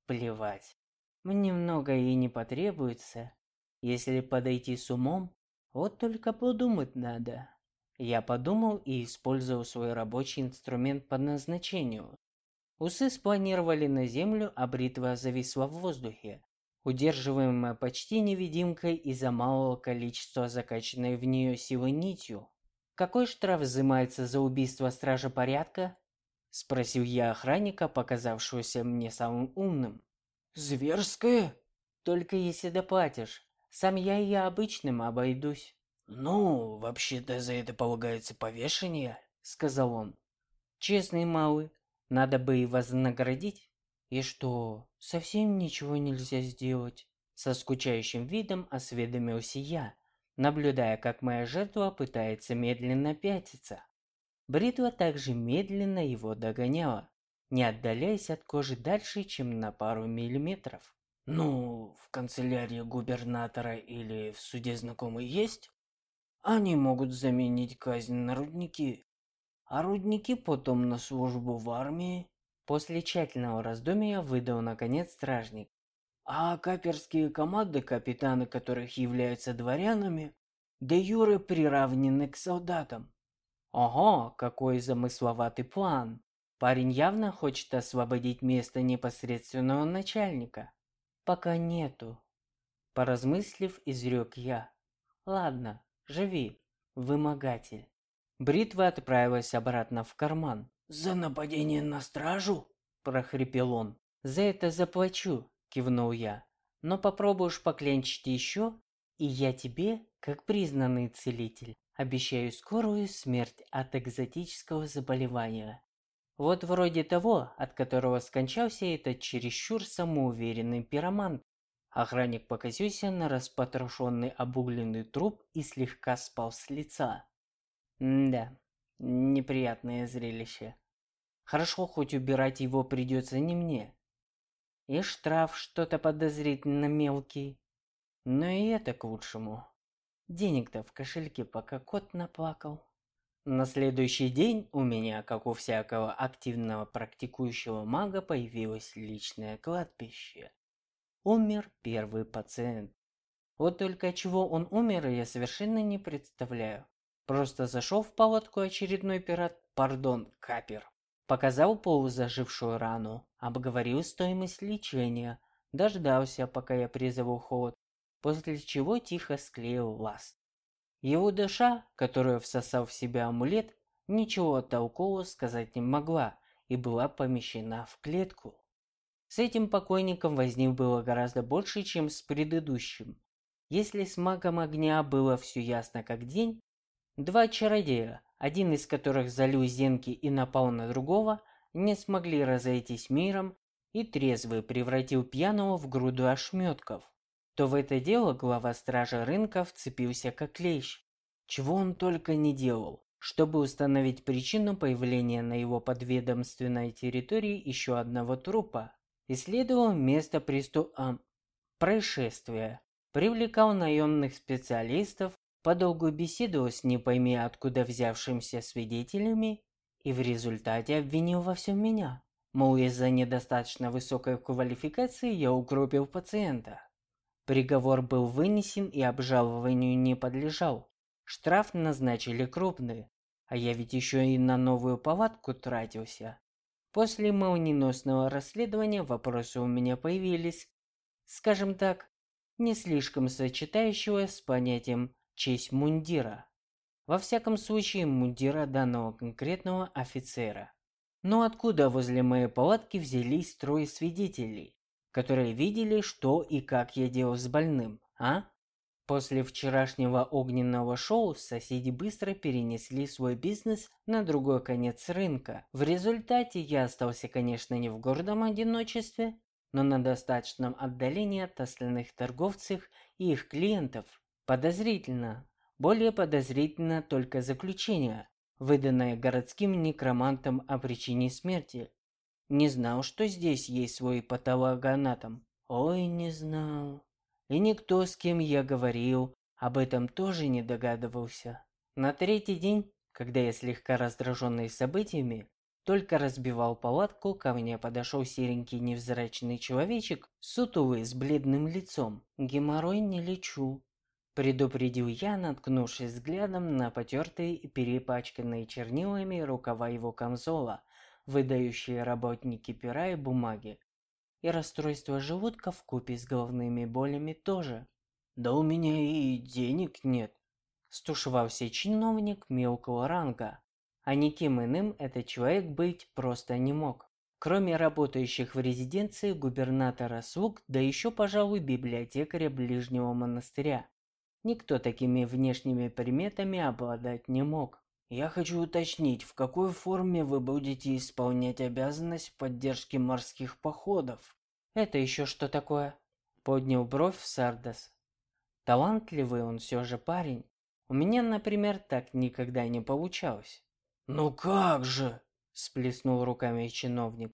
Плевать. Мне много и не потребуется. Если подойти с умом, вот только подумать надо. Я подумал и использовал свой рабочий инструмент по назначению. Усы спланировали на землю, а бритва зависла в воздухе, удерживаемая почти невидимкой из-за малого количества закачанной в нее силы нитью. «Какой штраф взимается за убийство стража порядка?» – спросил я охранника, показавшегося мне самым умным. «Зверское?» «Только если доплатишь. Сам я и я обычным обойдусь. Ну, вообще-то за это полагается повешение, сказал он. Честный малый, надо бы и вознаградить. И что, совсем ничего нельзя сделать? Со скучающим видом осведомился я, наблюдая, как моя жертва пытается медленно пятиться. Бритва также медленно его догоняла, не отдаляясь от кожи дальше, чем на пару миллиметров. Ну, в канцелярии губернатора или в суде знакомый есть? Они могут заменить казнь на рудники, а рудники потом на службу в армии. После тщательного раздумья выдал наконец стражник. А каперские команды, капитаны которых являются дворянами, де юре приравнены к солдатам. Ого, какой замысловатый план. Парень явно хочет освободить место непосредственного начальника пока нету. Поразмыслив, изрек я. Ладно, живи, вымогатель. Бритва отправилась обратно в карман. «За нападение на стражу?» – прохрипел он. «За это заплачу», – кивнул я. «Но попробуешь покленчить еще, и я тебе, как признанный целитель, Обещаю скорую смерть от экзотического заболевания. Вот вроде того, от которого скончался этот чересчур самоуверенный пиромант. Охранник покосился на распотрошенный обугленный труп и слегка спал с лица. М да, неприятное зрелище. Хорошо, хоть убирать его придется не мне. И штраф что-то подозрительно мелкий. Но и это к лучшему. Денег-то в кошельке пока кот наплакал. На следующий день у меня, как у всякого активного практикующего мага, появилось личное кладбище. Умер первый пациент. Вот только чего он умер, я совершенно не представляю. Просто зашел в палатку очередной пират, пардон, капер. Показал полузажившую рану, обговорил стоимость лечения, дождался, пока я призову холод, после чего тихо склеил ласт. Его душа, которую всосал в себя амулет, ничего толкового сказать не могла и была помещена в клетку. С этим покойником возник было гораздо больше, чем с предыдущим. Если с магом огня было все ясно как день, два чародея, один из которых залил зенки и напал на другого, не смогли разойтись миром, и трезвый превратил пьяного в груду ошметков то в это дело глава стража рынка вцепился как клещ. Чего он только не делал, чтобы установить причину появления на его подведомственной территории еще одного трупа. Исследовал место приступа происшествия, привлекал наемных специалистов, подолгу беседовал с не пойми откуда взявшимся свидетелями и в результате обвинил во всем меня. Мол, из-за недостаточно высокой квалификации я укропил пациента. Приговор был вынесен и обжалованию не подлежал. Штраф назначили крупный, а я ведь еще и на новую палатку тратился. После молниеносного расследования вопросы у меня появились, скажем так, не слишком сочетающего с понятием «честь мундира». Во всяком случае, мундира данного конкретного офицера. Но откуда возле моей палатки взялись трое свидетелей? которые видели, что и как я делал с больным, а? После вчерашнего огненного шоу соседи быстро перенесли свой бизнес на другой конец рынка. В результате я остался, конечно, не в гордом одиночестве, но на достаточном отдалении от остальных торговцев и их клиентов. Подозрительно. Более подозрительно только заключение, выданное городским некромантом о причине смерти. Не знал, что здесь есть свой патологоанатом. Ой, не знал. И никто, с кем я говорил, об этом тоже не догадывался. На третий день, когда я слегка раздраженный событиями, только разбивал палатку, ко мне подошел серенький невзрачный человечек, сутулый, с бледным лицом. Геморрой не лечу. Предупредил я, наткнувшись взглядом на потертые и перепачканные чернилами рукава его камзола, выдающие работники пера и бумаги. И расстройство желудка в купе с головными болями тоже. Да у меня и денег нет. Стушевался чиновник мелкого ранга. А никем иным этот человек быть просто не мог. Кроме работающих в резиденции губернатора слуг, да еще, пожалуй, библиотекаря ближнего монастыря. Никто такими внешними приметами обладать не мог. Я хочу уточнить, в какой форме вы будете исполнять обязанность поддержки морских походов? Это еще что такое? Поднял бровь Сардас. Талантливый он все же парень. У меня, например, так никогда не получалось. Ну как же? Сплеснул руками чиновник.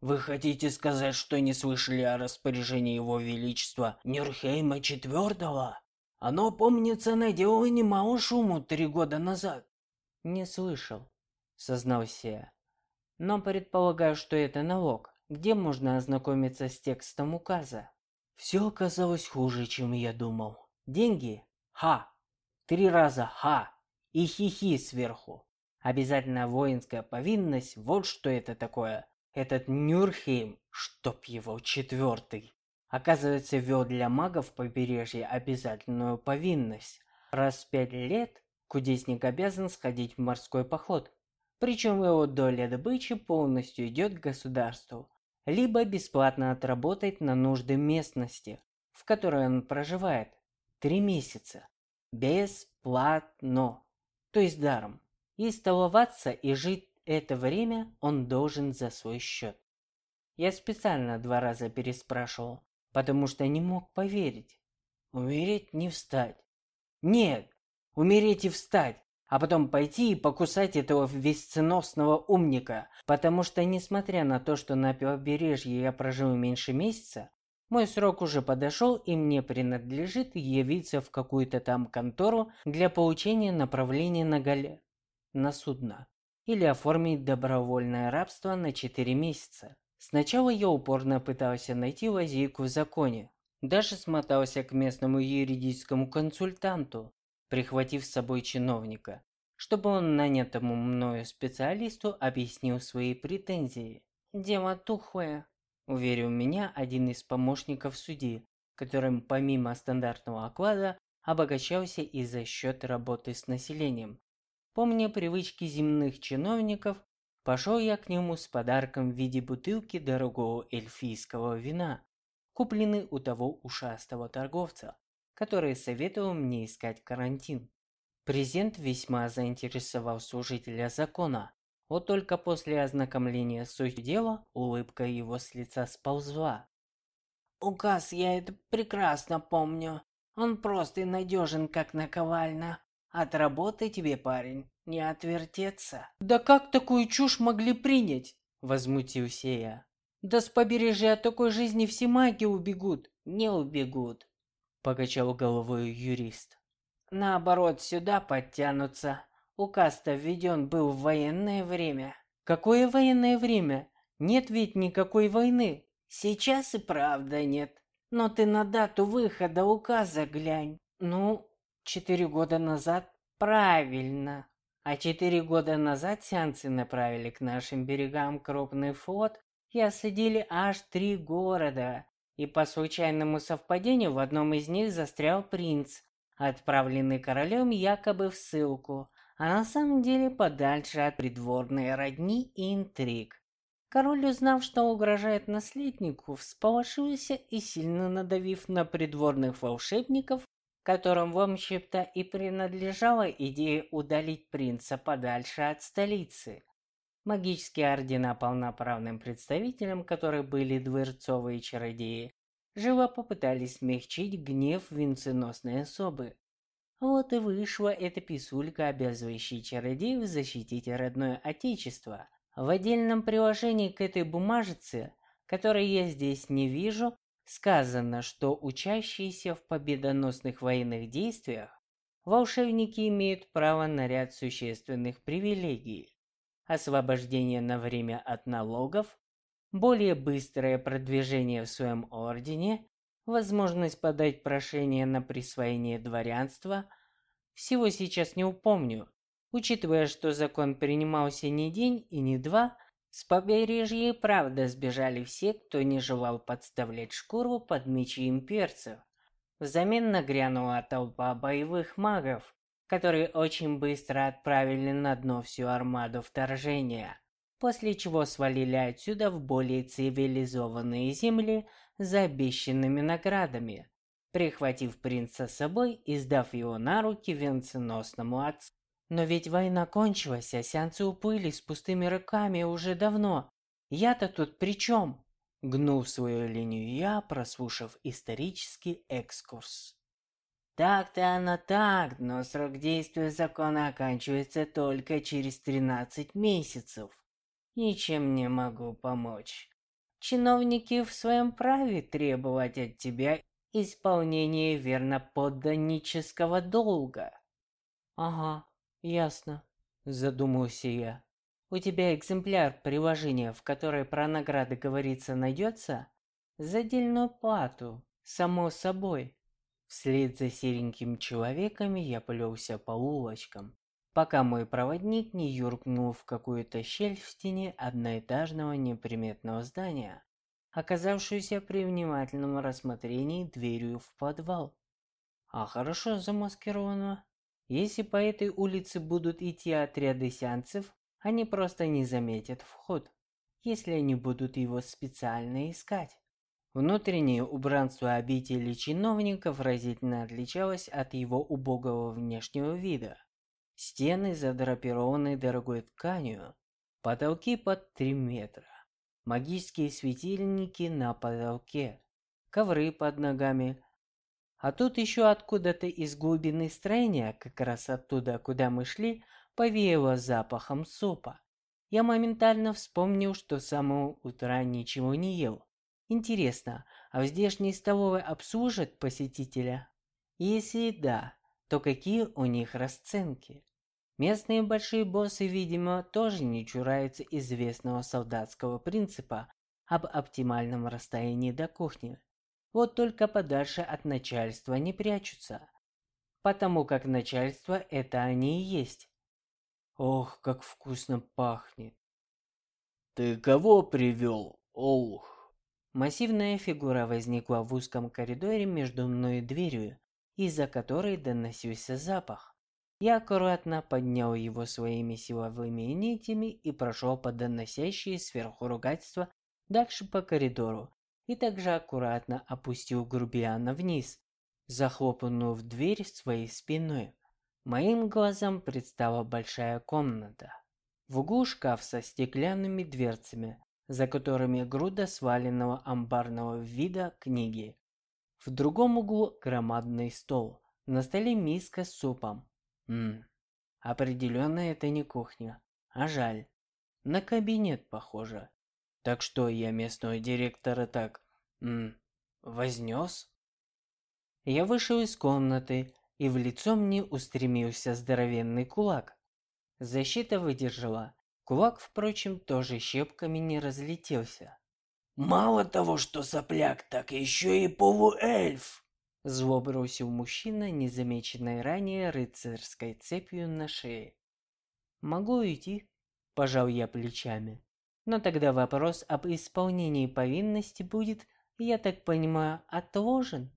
Вы хотите сказать, что не слышали о распоряжении его величества Нюрхейма IV? Оно, помнится, наделало немало шуму три года назад. Не слышал, сознался я. Но предполагаю, что это налог. Где можно ознакомиться с текстом указа? Все оказалось хуже, чем я думал. Деньги? Ха! Три раза ха! И хихи сверху. Обязательная воинская повинность, вот что это такое. Этот Нюрхейм, чтоб его четвертый, оказывается, ввел для магов побережья обязательную повинность. Раз в пять лет Кудесник обязан сходить в морской поход. Причем его доля добычи полностью идет государству, либо бесплатно отработать на нужды местности, в которой он проживает. Три месяца. Бесплатно. то есть даром. И столоваться и жить это время он должен за свой счет. Я специально два раза переспрашивал, потому что не мог поверить. Умереть не встать. Нет, умереть и встать, а потом пойти и покусать этого весценосного умника, потому что, несмотря на то, что на побережье я прожил меньше месяца, мой срок уже подошел, и мне принадлежит явиться в какую-то там контору для получения направления на гале... на судно. Или оформить добровольное рабство на 4 месяца. Сначала я упорно пытался найти лазейку в законе. Даже смотался к местному юридическому консультанту, прихватив с собой чиновника, чтобы он нанятому мною специалисту объяснил свои претензии. «Дело тухое», уверил меня один из помощников судьи, которым помимо стандартного оклада обогащался и за счет работы с населением. Помня привычки земных чиновников, пошел я к нему с подарком в виде бутылки дорогого эльфийского вина, купленный у того ушастого торговца, который советовал мне искать карантин. Презент весьма заинтересовал служителя закона, вот только после ознакомления с сутью дела улыбка его с лица сползла. «Указ я это прекрасно помню. Он прост и надежен, как наковальня. От работы тебе, парень, не отвертеться». «Да как такую чушь могли принять?» – возмутился я. «Да с побережья от такой жизни все маги убегут». «Не убегут», – покачал головой юрист. «Наоборот, сюда подтянутся. Указ-то введен был в военное время. Какое военное время? Нет ведь никакой войны. Сейчас и правда нет. Но ты на дату выхода указа глянь. Ну, четыре года назад? Правильно. А четыре года назад сеансы направили к нашим берегам крупный флот и осадили аж три города. И по случайному совпадению в одном из них застрял принц, отправленный королем якобы в ссылку а на самом деле подальше от придворной родни и интриг. Король, узнав, что угрожает наследнику, всполошился и, сильно надавив на придворных волшебников, которым в общем-то и принадлежала идея удалить принца подальше от столицы. Магические ордена полноправным представителям, которые были дворцовые чародеи, живо попытались смягчить гнев венценосной особы. Вот и вышла эта писулька, обязывающая чародеев защитить родное отечество. В отдельном приложении к этой бумажице, которой я здесь не вижу, сказано, что учащиеся в победоносных военных действиях волшебники имеют право на ряд существенных привилегий. Освобождение на время от налогов, более быстрое продвижение в своем ордене, возможность подать прошение на присвоение дворянства. Всего сейчас не упомню. Учитывая, что закон принимался не день и не два, с побережья и правда сбежали все, кто не желал подставлять шкуру под мечи имперцев. Взамен нагрянула толпа боевых магов, которые очень быстро отправили на дно всю армаду вторжения, после чего свалили отсюда в более цивилизованные земли за обещанными наградами, прихватив принца с собой и сдав его на руки венценосному отцу. Но ведь война кончилась, а сеансы уплыли с пустыми руками уже давно. Я-то тут при чем? Гнул свою линию я, прослушав исторический экскурс. Так-то оно так, но срок действия закона оканчивается только через 13 месяцев. Ничем не могу помочь. Чиновники в своем праве требовать от тебя исполнения верноподданнического долга. Ага, ясно, задумался я. У тебя экземпляр приложения, в которой про награды говорится, найдется? За отдельную плату, само собой. Вслед за сереньким человеком я плелся по улочкам, пока мой проводник не юркнул в какую-то щель в стене одноэтажного неприметного здания, оказавшуюся при внимательном рассмотрении дверью в подвал. А хорошо замаскировано. Если по этой улице будут идти отряды сеансов, они просто не заметят вход, если они будут его специально искать. Внутреннее убранство обители чиновников разительно отличалось от его убогого внешнего вида. Стены задрапированы дорогой тканью, потолки под 3 метра, магические светильники на потолке, ковры под ногами. А тут еще откуда-то из глубины строения, как раз оттуда, куда мы шли, повеяло запахом супа. Я моментально вспомнил, что с самого утра ничего не ел. Интересно, а в здешней столовой обслужат посетителя? Если да, то какие у них расценки? Местные большие боссы, видимо, тоже не чураются известного солдатского принципа об оптимальном расстоянии до кухни. Вот только подальше от начальства не прячутся. Потому как начальство это они и есть. Ох, как вкусно пахнет. Ты кого привел? Ох. Массивная фигура возникла в узком коридоре между мной и дверью, из-за которой доносился запах. Я аккуратно поднял его своими силовыми нитями и прошел под доносящие сверху ругательства дальше по коридору, и также аккуратно опустил грубиана вниз, захлопнув дверь своей спиной. Моим глазам предстала большая комната. В углу шкаф со стеклянными дверцами, за которыми груда сваленного амбарного вида книги. В другом углу громадный стол. На столе миска с супом. Ммм, определенно это не кухня. А жаль. На кабинет похоже. Так что я местного директора так... Ммм, вознес? Я вышел из комнаты, и в лицо мне устремился здоровенный кулак. Защита выдержала. Кулак, впрочем, тоже щепками не разлетелся. Мало того, что сопляк, так еще и полуэльф. Зло бросил мужчина, незамеченной ранее рыцарской цепью на шее. «Могу уйти?» – пожал я плечами. «Но тогда вопрос об исполнении повинности будет, я так понимаю, отложен?»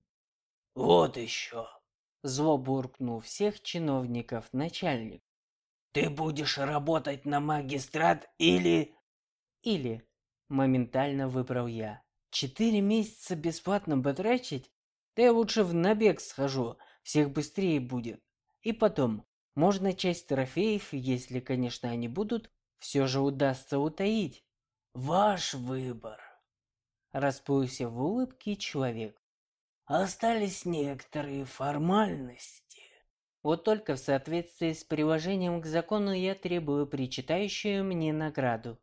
«Вот еще!» – зло буркнул всех чиновников начальник. «Ты будешь работать на магистрат или...» «Или...» Моментально выбрал я. Четыре месяца бесплатно потрачить? Да я лучше в набег схожу, всех быстрее будет. И потом, можно часть трофеев, если, конечно, они будут, все же удастся утаить. Ваш выбор. Расплылся в улыбке человек. Остались некоторые формальности. Вот только в соответствии с приложением к закону я требую причитающую мне награду.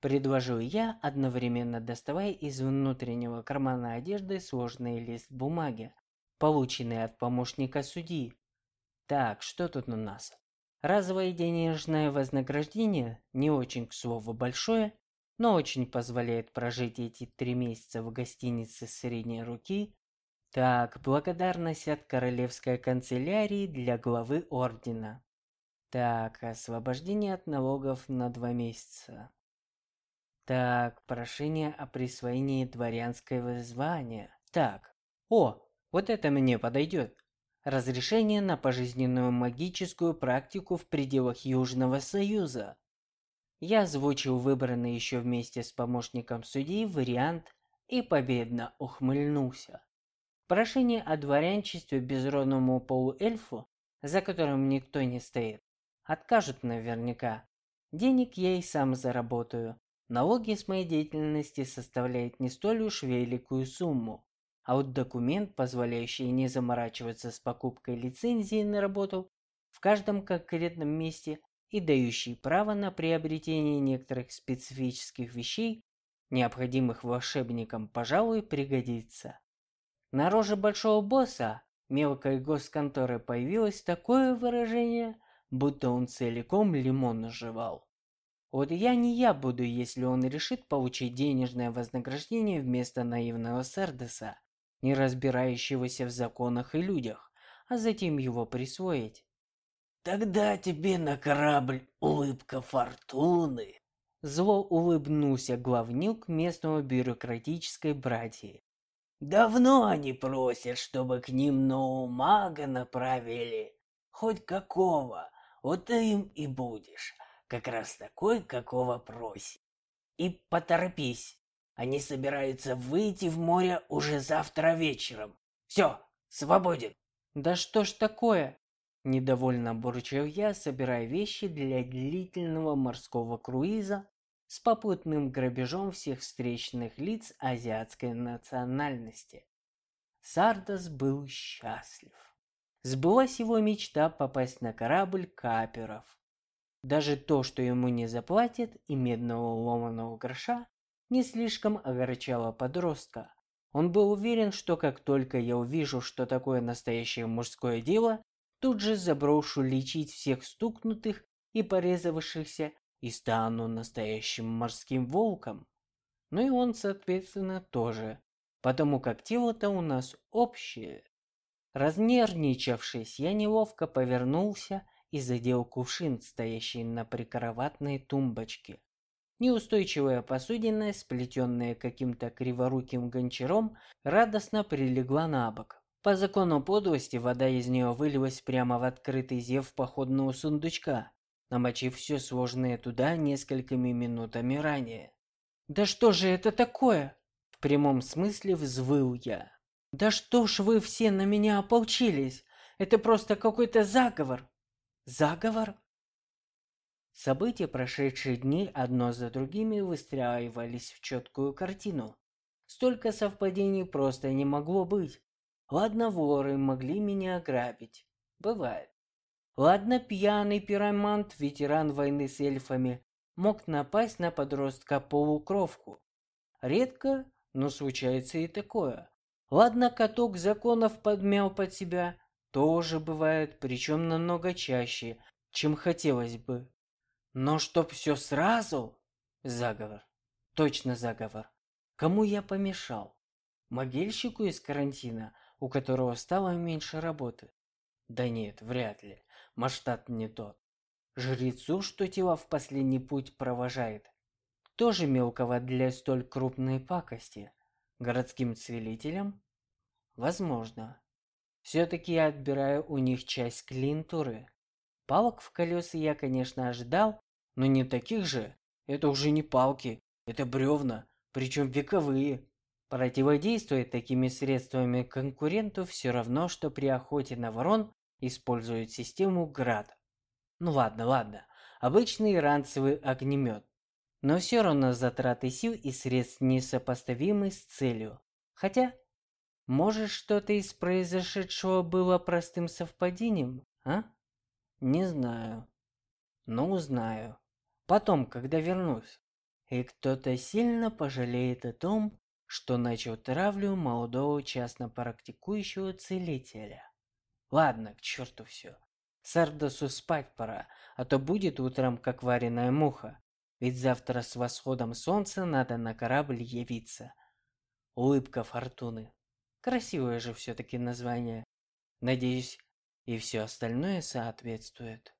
Предложил я, одновременно доставая из внутреннего кармана одежды сложный лист бумаги, полученный от помощника судьи. Так, что тут у нас? Разовое денежное вознаграждение, не очень, к слову, большое, но очень позволяет прожить эти три месяца в гостинице средней руки. Так, благодарность от королевской канцелярии для главы ордена. Так, освобождение от налогов на два месяца. Так, прошение о присвоении дворянского звания. Так, о, вот это мне подойдет. Разрешение на пожизненную магическую практику в пределах Южного Союза. Я озвучил выбранный еще вместе с помощником судьи вариант и победно ухмыльнулся. Прошение о дворянчестве безродному полуэльфу, за которым никто не стоит, откажут наверняка. Денег я и сам заработаю, Налоги с моей деятельности составляют не столь уж великую сумму, а вот документ, позволяющий не заморачиваться с покупкой лицензии на работу в каждом конкретном месте и дающий право на приобретение некоторых специфических вещей, необходимых волшебникам, пожалуй, пригодится. На роже большого босса мелкой госконторы появилось такое выражение, будто он целиком лимон жевал. Вот я не я буду, если он решит получить денежное вознаграждение вместо наивного Сердеса, не разбирающегося в законах и людях, а затем его присвоить. Тогда тебе на корабль улыбка фортуны. Зло улыбнулся главнюк местного бюрократической братьи. Давно они просят, чтобы к ним нового мага направили. Хоть какого, вот ты им и будешь как раз такой, какого просит. И поторопись, они собираются выйти в море уже завтра вечером. Все, свободен. Да что ж такое? Недовольно бурчал я, собирая вещи для длительного морского круиза с попутным грабежом всех встречных лиц азиатской национальности. Сардас был счастлив. Сбылась его мечта попасть на корабль каперов. Даже то, что ему не заплатят и медного ломаного гроша, не слишком огорчало подростка. Он был уверен, что как только я увижу, что такое настоящее мужское дело, тут же заброшу лечить всех стукнутых и порезавшихся и стану настоящим морским волком. Ну и он, соответственно, тоже, потому как тело-то у нас общее. Разнервничавшись, я неловко повернулся и задел кувшин, стоящий на прикроватной тумбочке. Неустойчивая посудина, сплетенная каким-то криворуким гончаром, радостно прилегла на бок. По закону подлости вода из нее вылилась прямо в открытый зев походного сундучка, намочив все сложное туда несколькими минутами ранее. «Да что же это такое?» В прямом смысле взвыл я. «Да что ж вы все на меня ополчились? Это просто какой-то заговор!» «Заговор?» События прошедшие дни одно за другими выстраивались в четкую картину. Столько совпадений просто не могло быть. Ладно, воры могли меня ограбить. Бывает. Ладно, пьяный пиромант, ветеран войны с эльфами, мог напасть на подростка-полукровку. Редко, но случается и такое. Ладно, каток законов подмял под себя, тоже бывает, причем намного чаще, чем хотелось бы. Но чтоб все сразу? Заговор. Точно заговор. Кому я помешал? Могильщику из карантина, у которого стало меньше работы? Да нет, вряд ли. Масштаб не тот. Жрецу, что тела в последний путь провожает. Тоже мелкого для столь крупной пакости. Городским целителям? Возможно. Все-таки я отбираю у них часть клиентуры. Палок в колеса я, конечно, ожидал, но не таких же. Это уже не палки, это бревна, причем вековые. Противодействовать такими средствами конкуренту все равно, что при охоте на ворон используют систему ГРАД. Ну ладно, ладно, обычный ранцевый огнемет. Но все равно затраты сил и средств несопоставимы с целью. Хотя, может что-то из произошедшего было простым совпадением, а? Не знаю. Но узнаю. Потом, когда вернусь. И кто-то сильно пожалеет о том, что начал травлю молодого частно практикующего целителя. Ладно, к черту все. Сардосу спать пора, а то будет утром как вареная муха. Ведь завтра с восходом солнца надо на корабль явиться. Улыбка фортуны. Красивое же все-таки название. Надеюсь, и все остальное соответствует.